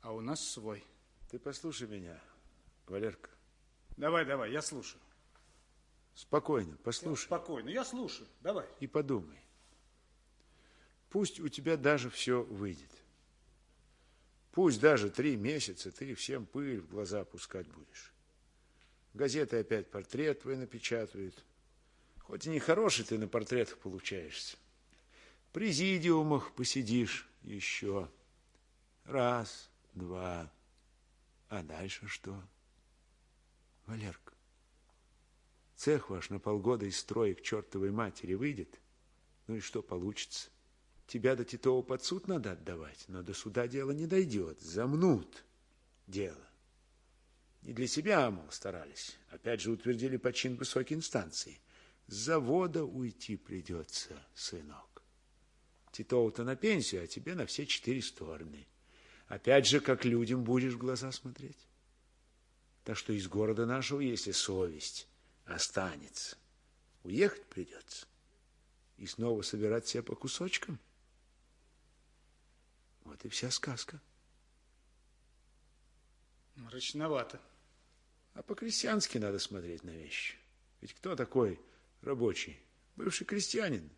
а у нас свой. Ты послушай меня, Валерка. Давай, давай, я слушаю. Спокойно, послушай. Я спокойно, я слушаю. Давай. И подумай. Пусть у тебя даже все выйдет. Пусть даже три месяца ты всем пыль в глаза пускать будешь. Газеты опять портрет твой напечатают. Хоть и не хороший ты на портретах получаешься. Президиумах посидишь еще. Раз, два. А дальше что? Валерка, цех ваш на полгода из строя к чертовой матери выйдет. Ну и что получится? Тебя до Титова под суд надо отдавать, но до суда дело не дойдет. Замнут дело. Не для себя, мол, старались. Опять же утвердили почин высокой инстанции. С завода уйти придется, сынок. Титова-то на пенсию, а тебе на все четыре стороны. Опять же, как людям будешь в глаза смотреть. Так что из города нашего, если совесть останется, уехать придется. И снова собирать себя по кусочкам. Вот и вся сказка. Мрачновато. А по-крестьянски надо смотреть на вещи. Ведь кто такой рабочий? Бывший крестьянин.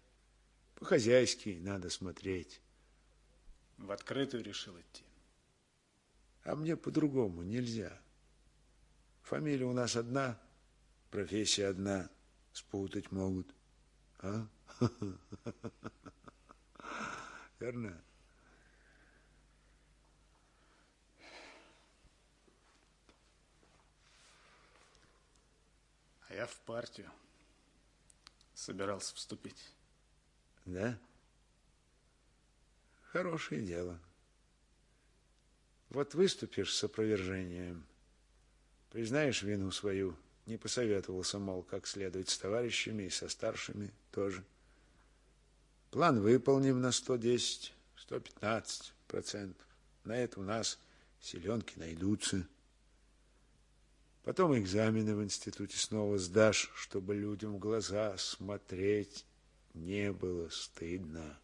По-хозяйски надо смотреть. В открытую решил идти. А мне по-другому нельзя. Фамилия у нас одна, профессия одна. Спутать могут. А? (laughs) Верно? А я в партию собирался вступить. Да? Хорошее дело. Вот выступишь с опровержением, признаешь вину свою, не посоветовался, мол, как следует с товарищами и со старшими тоже. План выполним на 110, 115 процентов. На это у нас селенки найдутся. Потом экзамены в институте снова сдашь, чтобы людям в глаза смотреть не было стыдно.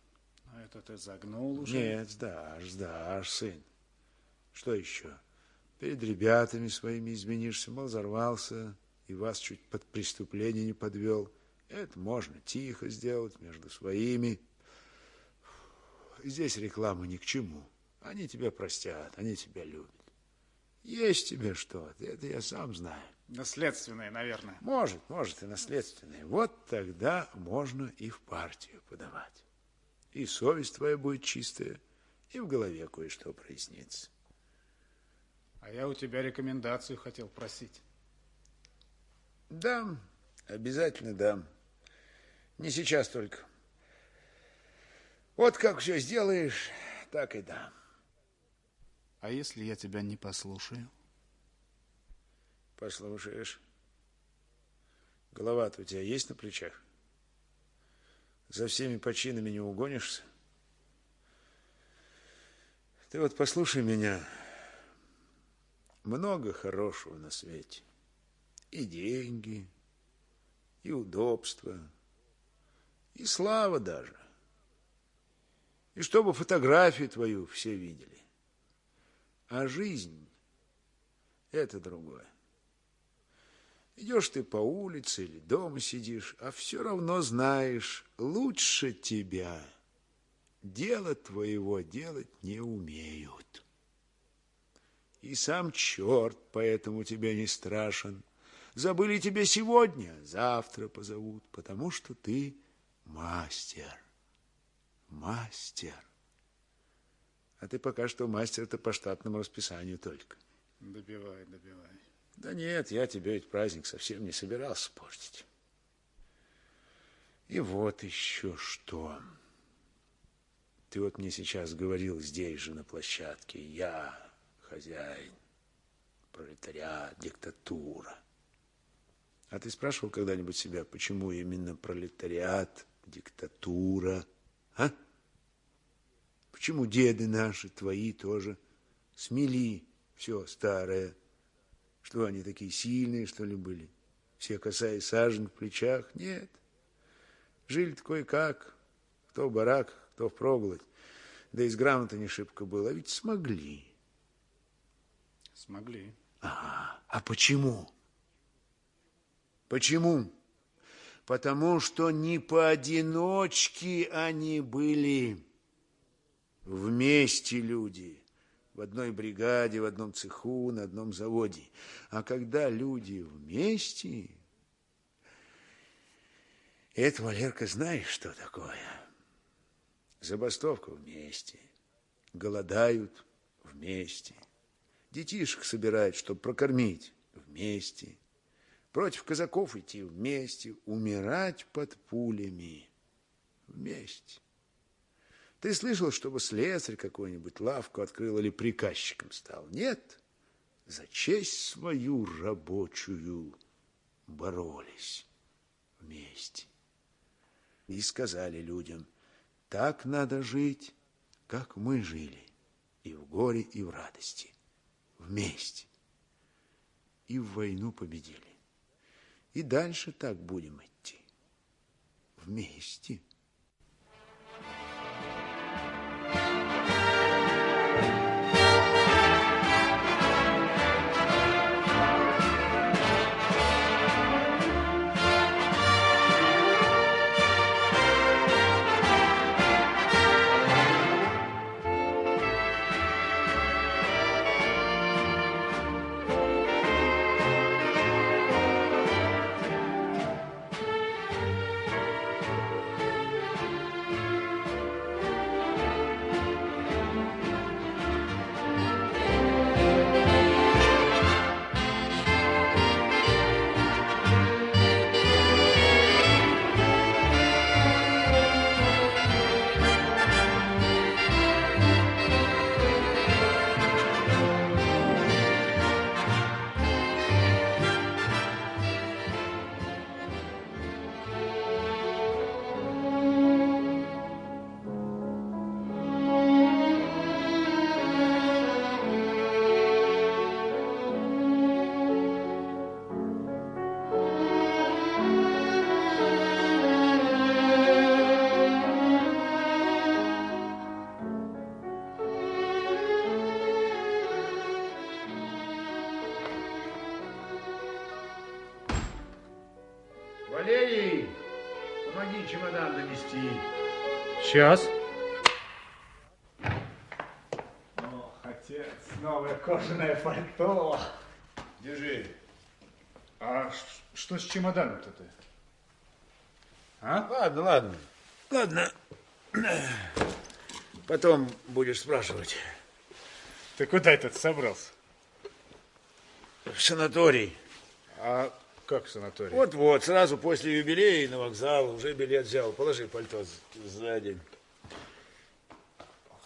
А это ты загнул уже? Нет, сдашь, сдашь, сын. Что еще? Перед ребятами своими изменишься, мол, взорвался, и вас чуть под преступление не подвел. Это можно тихо сделать между своими. Здесь реклама ни к чему. Они тебя простят, они тебя любят. Есть тебе что-то, это я сам знаю. Наследственное, наверное. Может, может и наследственное. Вот тогда можно и в партию подавать. И совесть твоя будет чистая, и в голове кое-что прояснится. А я у тебя рекомендацию хотел просить. Дам, обязательно дам. Не сейчас только. Вот как все сделаешь, так и дам. А если я тебя не послушаю? Послушаешь. Голова-то у тебя есть на плечах? За всеми починами не угонишься? Ты вот послушай меня. Много хорошего на свете. И деньги, и удобства, и слава даже. И чтобы фотографию твою все видели. А жизнь – это другое. Идешь ты по улице или дома сидишь, а все равно знаешь, лучше тебя дело твоего делать не умеют. И сам черт поэтому тебе не страшен. Забыли тебя сегодня, завтра позовут, потому что ты мастер. Мастер. А ты пока что мастер-то по штатному расписанию только. Добивай, добивай. Да нет, я тебе ведь праздник совсем не собирался портить. И вот еще что. Ты вот мне сейчас говорил здесь же на площадке. Я хозяин, пролетариат, диктатура. А ты спрашивал когда-нибудь себя, почему именно пролетариат, диктатура, а? Почему деды наши, твои тоже, смели все старое? Что они такие сильные, что ли, были? Все и сажен в плечах? Нет. Жили такой как, кто в барак, кто в проголодь. Да из грамота не шибко было, а ведь смогли. Смогли. Ага. А почему? Почему? Потому что не поодиночке они были вместе люди, в одной бригаде, в одном цеху, на одном заводе. А когда люди вместе, это, Валерка, знаешь, что такое? Забастовка вместе, голодают вместе, детишек собирают, чтобы прокормить вместе, против казаков идти вместе, умирать под пулями вместе. Ты слышал, чтобы слесарь какой-нибудь лавку открыл или приказчиком стал? Нет. за честь свою рабочую боролись вместе. И сказали людям, так надо жить, как мы жили, и в горе, и в радости, вместе. И в войну победили. И дальше так будем идти, вместе. Валерий, Сейчас. Ох, отец, новое кожаное пальто. Держи. А что с чемоданом-то ты? А? Ладно, ладно. Ладно. Потом будешь спрашивать. Ты куда этот собрался? В санаторий. А как в санатории? Вот-вот, сразу после юбилея на вокзал уже билет взял. Положи пальто сзади.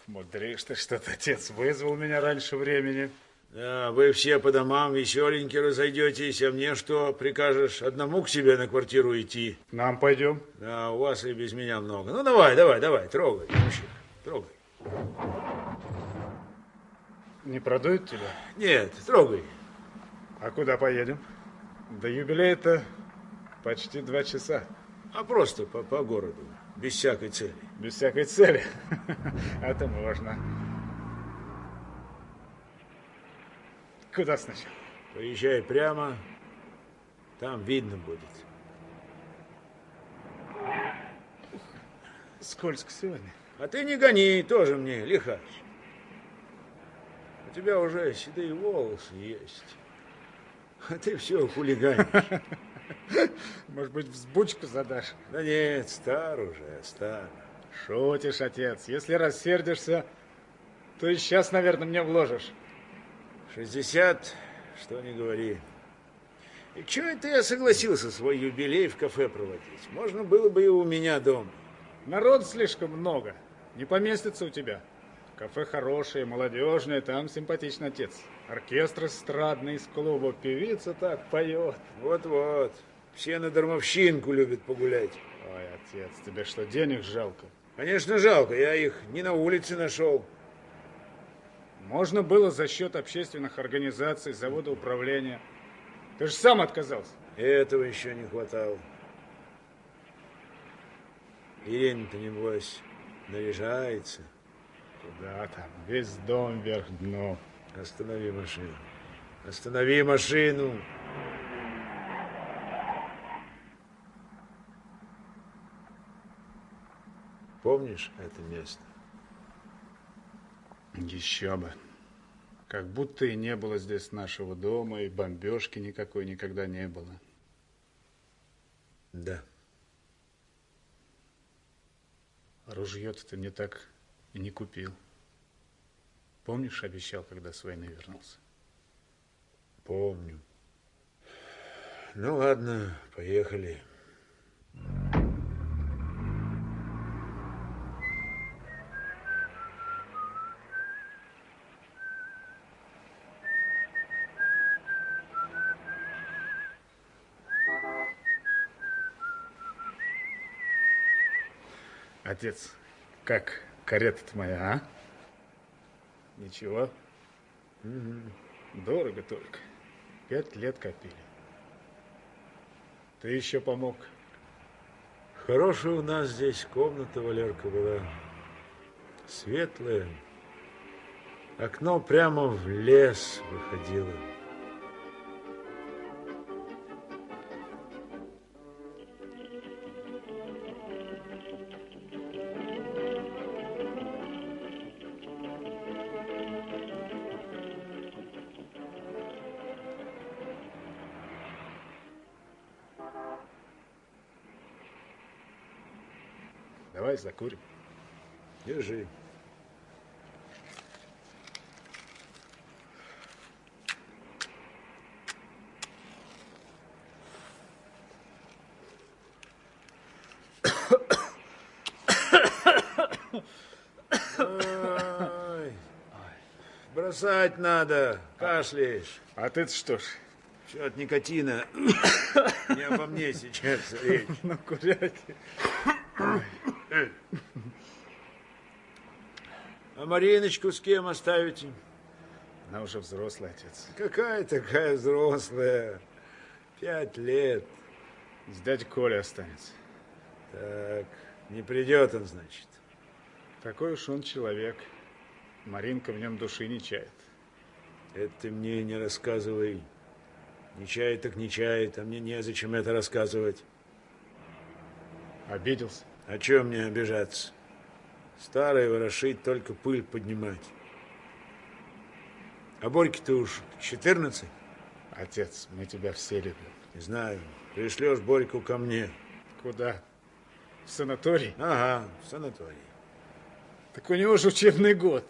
Мудришь ты что-то, отец. Вызвал меня раньше времени. Да, вы все по домам веселенькие разойдетесь, а мне что, прикажешь одному к себе на квартиру идти? Нам пойдем. Да, у вас и без меня много. Ну, давай, давай, давай, трогай, мужчина, трогай. Не продует тебя? Нет, трогай. А куда поедем? До юбилея-то почти два часа. А просто по, по городу, без всякой цели. Без всякой цели. (laughs) Это можно. Куда сначала? Поезжай прямо, там видно будет. Скользко сегодня. А ты не гони, тоже мне, лихач. У тебя уже седые волосы есть. (laughs) А ты все хулиганишь. (laughs) Может быть, взбучку задашь? Да нет, стар уже, стар. Шутишь, отец. Если рассердишься, то и сейчас, наверное, мне вложишь. 60, что не говори. И чего это я согласился свой юбилей в кафе проводить? Можно было бы и у меня дома. Народ слишком много. Не поместится у тебя. Кафе хорошее, молодежное, там симпатичный отец. Оркестр эстрадный из клуба, певица так поет. Вот-вот. Все на дармовщинку любят погулять. Ой, отец, тебе что, денег жалко? Конечно, жалко, я их не на улице нашел. Можно было за счет общественных организаций, завода управления. Ты же сам отказался. Этого еще не хватало. Ирина-то, небось, наряжается. Куда там? Весь дом вверх дном. Останови машину. Останови машину. Помнишь это место? Еще бы. Как будто и не было здесь нашего дома, и бомбежки никакой никогда не было. Да. Ружье-то ты мне так и не купил. Помнишь, обещал, когда с войны вернулся? Помню. Ну ладно, поехали. Отец, как карета-то моя, а? Ничего. Дорого только. Пять лет копили. Ты еще помог. Хорошая у нас здесь комната, Валерка, была. Светлая. Окно прямо в лес выходило. Закурим. Держи. Бросать надо, кашляешь. А ты что ж? Все от никотина. (coughs) Не обо мне сейчас речь. Ну, курять. А Мариночку с кем оставите? Она уже взрослый отец. Какая такая взрослая? Пять лет. С дядей Коля останется. Так, не придет он, значит. Такой уж он человек. Маринка в нем души не чает. Это ты мне не рассказывай. Не чает так не чает, а мне незачем это рассказывать. Обиделся? О чем мне обижаться? Старый ворошит, только пыль поднимать. А Борьке-то уж 14. Отец, мы тебя все любим. Не знаю. Пришлешь Борьку ко мне. Куда? В санаторий? Ага, в санаторий. Так у него же учебный год.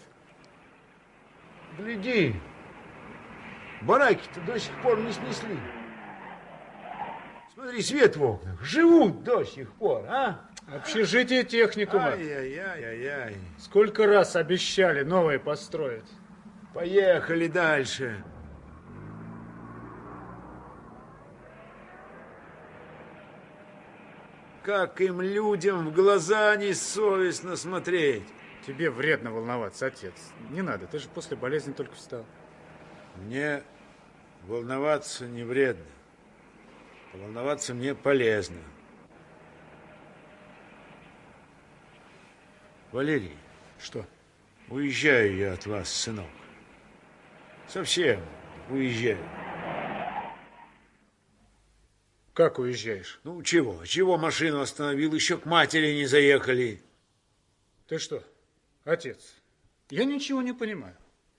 Гляди, бараки-то до сих пор не снесли. Смотри, свет в окнах. Живут до сих пор, а? Общежитие техникума. Ай-яй-яй-яй. Сколько раз обещали новое построить. Поехали дальше. Как им людям в глаза несовестно смотреть. Тебе вредно волноваться, отец. Не надо, ты же после болезни только встал. Мне волноваться не вредно. Волноваться мне полезно. Валерий. Что? Уезжаю я от вас, сынок. Совсем уезжаю. Как уезжаешь? Ну, чего? Чего машину остановил? Еще к матери не заехали. Ты что, отец? Я ничего не понимаю.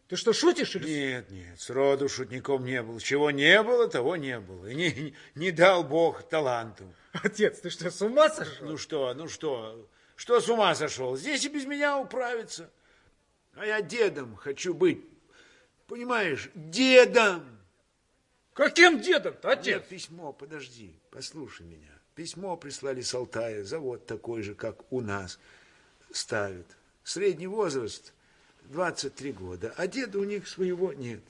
Ты что, шутишь или... Нет, нет, сроду шутником не был. Чего не было, того не было. И не, не дал Бог таланту. Отец, ты что, с ума сошел? Ну что, ну что? Что с ума сошел? Здесь и без меня управиться. А я дедом хочу быть. Понимаешь, дедом. Каким дедом-то, отец? Нет, письмо, подожди, послушай меня. Письмо прислали с Алтая, завод такой же, как у нас, ставят. Средний возраст 23 года, а деда у них своего нет.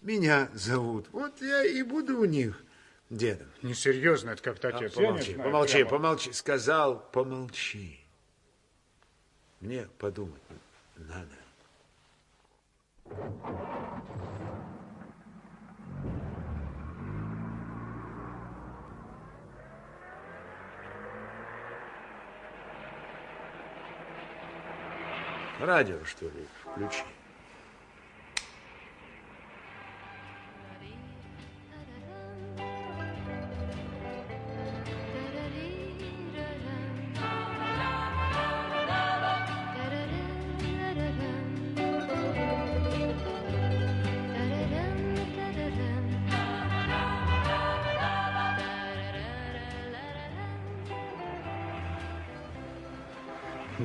Меня зовут. Вот я и буду у них дедом. Несерьезно это как-то, отец. А, помолчи, помолчи, прямо. помолчи. Сказал, помолчи. Мне подумать надо. Радио, что ли, включи.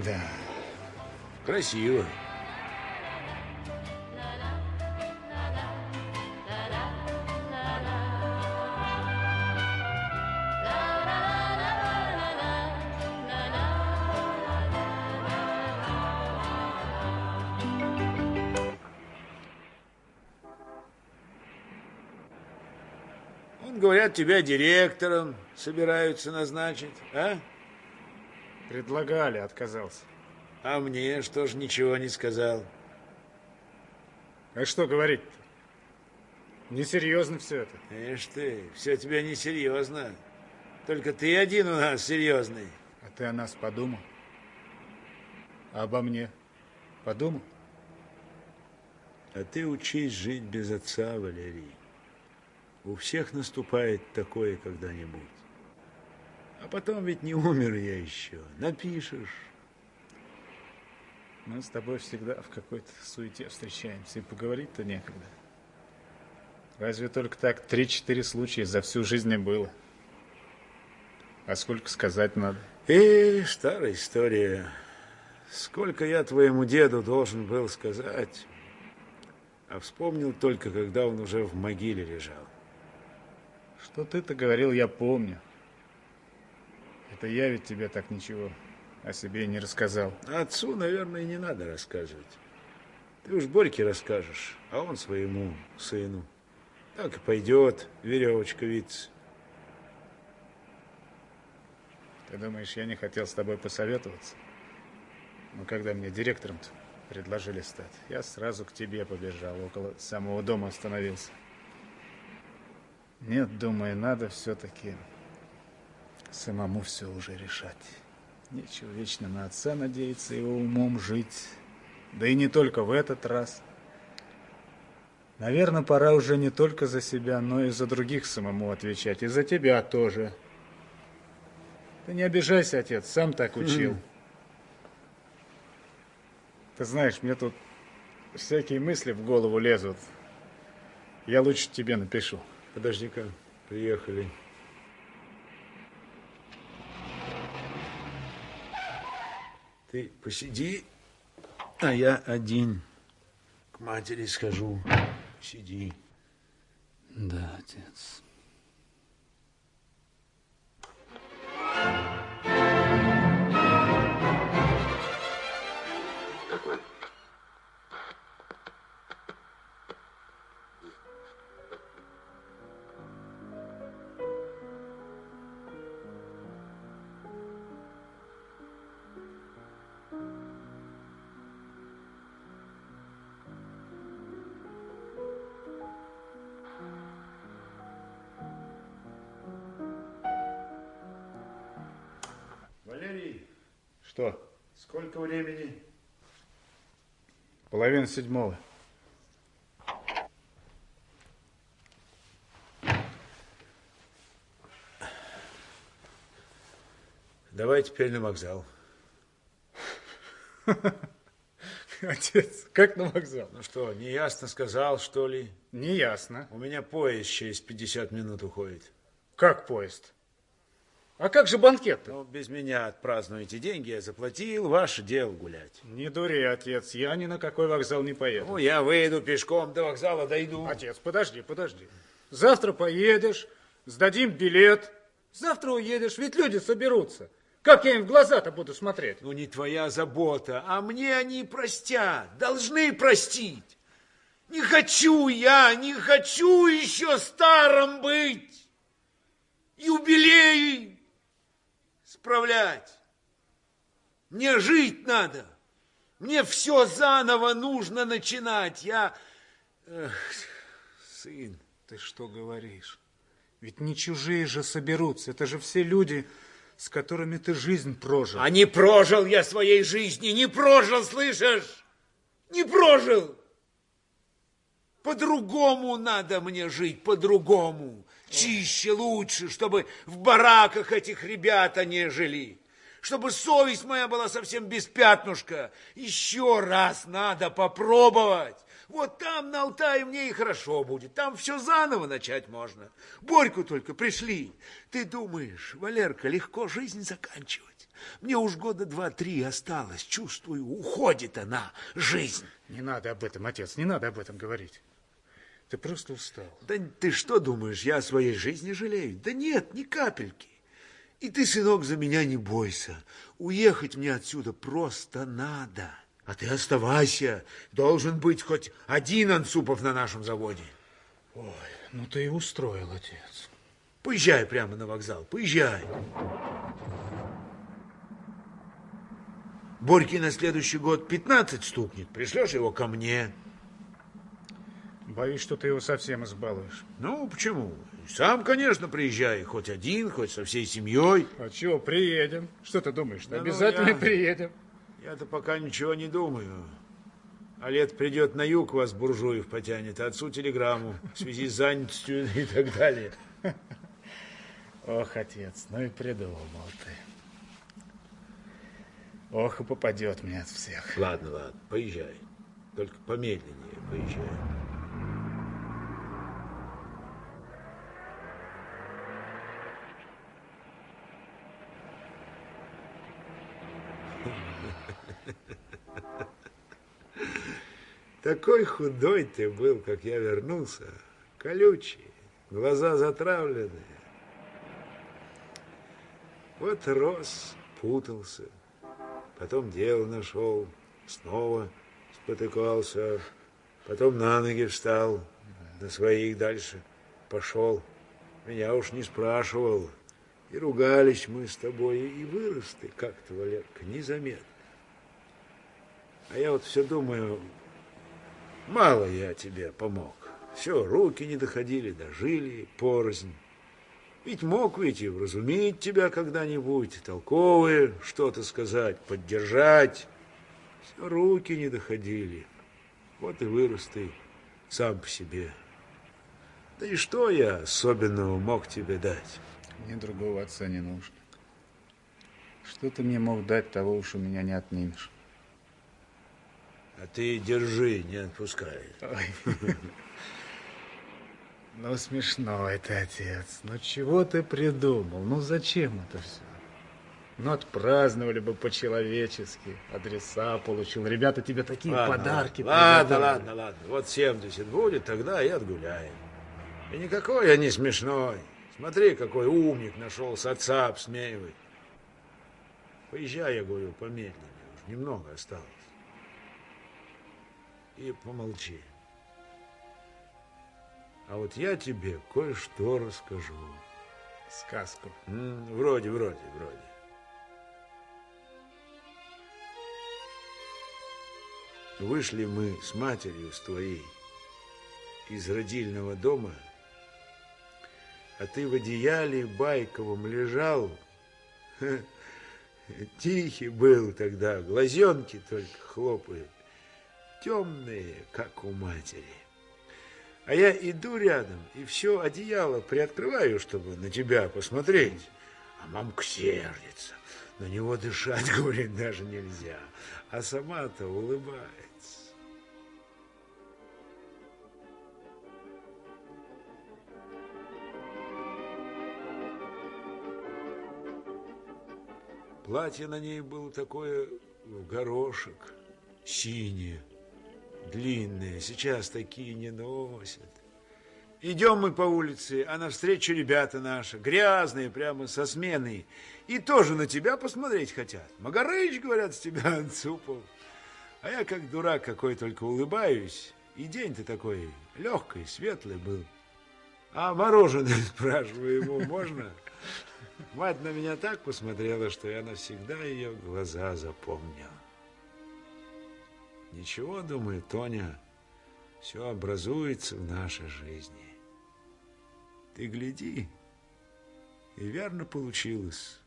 Да. Красиво. Говорят, тебя директором собираются назначить, а? Предлагали, отказался. А мне что ж ничего не сказал? А что говорить-то? Несерьезно все это. Ишь ты, все тебе несерьезно. Только ты один у нас серьезный. А ты о нас подумал? А обо мне подумал? А ты учись жить без отца, Валерий. У всех наступает такое когда-нибудь. А потом ведь не умер я еще. Напишешь. Мы с тобой всегда в какой-то суете встречаемся, и поговорить-то некогда. Разве только так три-четыре случая за всю жизнь и было. А сколько сказать надо? Эй, старая история. Сколько я твоему деду должен был сказать, а вспомнил только, когда он уже в могиле лежал. Что ты-то говорил, я помню. Это я ведь тебе так ничего о себе не рассказал. Отцу, наверное, не надо рассказывать. Ты уж Борьке расскажешь, а он своему сыну. Так и пойдет, веревочка виться. Ты думаешь, я не хотел с тобой посоветоваться? Но когда мне директором предложили стать, я сразу к тебе побежал, около самого дома остановился. Нет, думаю, надо все-таки самому все уже решать. Нечего вечно на отца надеяться, его умом жить. Да и не только в этот раз. Наверное, пора уже не только за себя, но и за других самому отвечать. И за тебя тоже. Ты не обижайся, отец, сам так учил. Ты знаешь, мне тут всякие мысли в голову лезут. Я лучше тебе напишу. Подожди-ка, приехали. Ты посиди, а я один к матери схожу. Сиди. Да, отец. Сколько времени? Половина седьмого. Давай теперь на вокзал. (laughs) Отец, как на вокзал? Ну что, неясно сказал, что ли? Неясно. У меня поезд через 50 минут уходит. Как поезд? А как же банкет -то? Ну, без меня отпразднуете деньги, я заплатил, ваше дело гулять. Не дури, отец, я ни на какой вокзал не поеду. Ну, я выйду пешком, до вокзала дойду. Отец, подожди, подожди. Завтра поедешь, сдадим билет. Завтра уедешь, ведь люди соберутся. Как я им в глаза-то буду смотреть? Ну, не твоя забота, а мне они простят, должны простить. Не хочу я, не хочу еще старым быть. Юбилей справлять. Мне жить надо. Мне все заново нужно начинать. Я... Эх, сын. Ты что говоришь? Ведь не чужие же соберутся. Это же все люди, с которыми ты жизнь прожил. А не прожил я своей жизни, не прожил, слышишь? Не прожил. По-другому надо мне жить, по-другому. Чище, лучше, чтобы в бараках этих ребята не жили. Чтобы совесть моя была совсем без пятнушка. Еще раз надо попробовать. Вот там на Алтае мне и хорошо будет. Там все заново начать можно. Борьку только пришли. Ты думаешь, Валерка, легко жизнь заканчивать? Мне уж года два-три осталось. Чувствую, уходит она, жизнь. Не надо об этом, отец, не надо об этом говорить. Ты просто устал. Да ты что думаешь, я о своей жизни жалею? Да нет, ни капельки. И ты, сынок, за меня не бойся. Уехать мне отсюда просто надо. А ты оставайся. Должен быть хоть один Ансупов на нашем заводе. Ой, ну ты и устроил, отец. Поезжай прямо на вокзал, поезжай. Борьке на следующий год 15 стукнет. Пришлешь его ко мне. Боюсь, что ты его совсем избалуешь. Ну, почему? Сам, конечно, приезжай. Хоть один, хоть со всей семьей. А чего, приедем. Что ты думаешь? Да ну, Обязательно я- приедем. Я-то пока ничего не думаю. А лет придет на юг, вас буржуев потянет, а отцу телеграмму в связи с занятостью и так далее. Ох, отец, ну и придумал ты. Ох, и попадет мне от всех. Ладно, ладно, поезжай. Только помедленнее поезжай. Такой худой ты был, как я вернулся. Колючий, глаза затравленные. Вот рос, путался, потом дело нашел, снова спотыкался, потом на ноги встал, на своих дальше пошел. Меня уж не спрашивал. И ругались мы с тобой, и вырос ты как-то, Валерка, незаметно. А я вот все думаю, мало я тебе помог. Все, руки не доходили, дожили, порознь. Ведь мог ведь и вразумить тебя когда-нибудь, толковые что-то сказать, поддержать. Все, руки не доходили. Вот и вырос ты сам по себе. Да и что я особенного мог тебе дать? Мне другого отца не нужно. Что ты мне мог дать, того уж у меня не отнимешь. А ты держи, не отпускай. Ой. (laughs) Ну, смешно это, отец. Ну, чего ты придумал? Ну, зачем это все? Ну, отпраздновали бы по-человечески. Адреса получил. Ребята тебе такие Ладно, подарки Ладно, приготовили. ладно, ладно. Вот 70 будет, тогда и отгуляем. И никакой я не смешной. Смотри, какой умник нашелся отца обсмеивать. Поезжай, я говорю, помедленнее. Уж немного осталось. И помолчи. А вот я тебе кое-что расскажу. Сказку. М, Вроде, вроде, вроде. Вышли мы с матерью с твоей из родильного дома, а ты в одеяле байковом лежал. (laughs) Тихий был тогда, глазенки только хлопают, темные, как у матери. А я иду рядом и все одеяло приоткрываю, чтобы на тебя посмотреть. А мамка сердится. На него дышать, (laughs) говорит, даже нельзя. А сама-то улыбается. Платье на ней было такое в горошек, синее, длинное. Сейчас такие не носят. Идем мы по улице, а навстречу ребята наши, грязные, прямо со смены. И тоже на тебя посмотреть хотят. Магарыч, говорят, с тебя (laughs) Анцупов. А я как дурак какой только улыбаюсь. И день-то такой легкий, светлый был. А мороженое, (laughs) спрашиваю ему, можно? Мать на меня так посмотрела, что я навсегда ее глаза запомнил. Ничего, думаю, Тоня, все образуется в нашей жизни. Ты гляди, и верно получилось.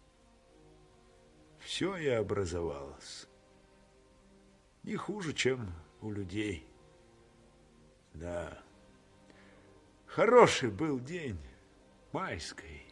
Все и образовалось. Не хуже, чем у людей. Да. Хороший был день, майский.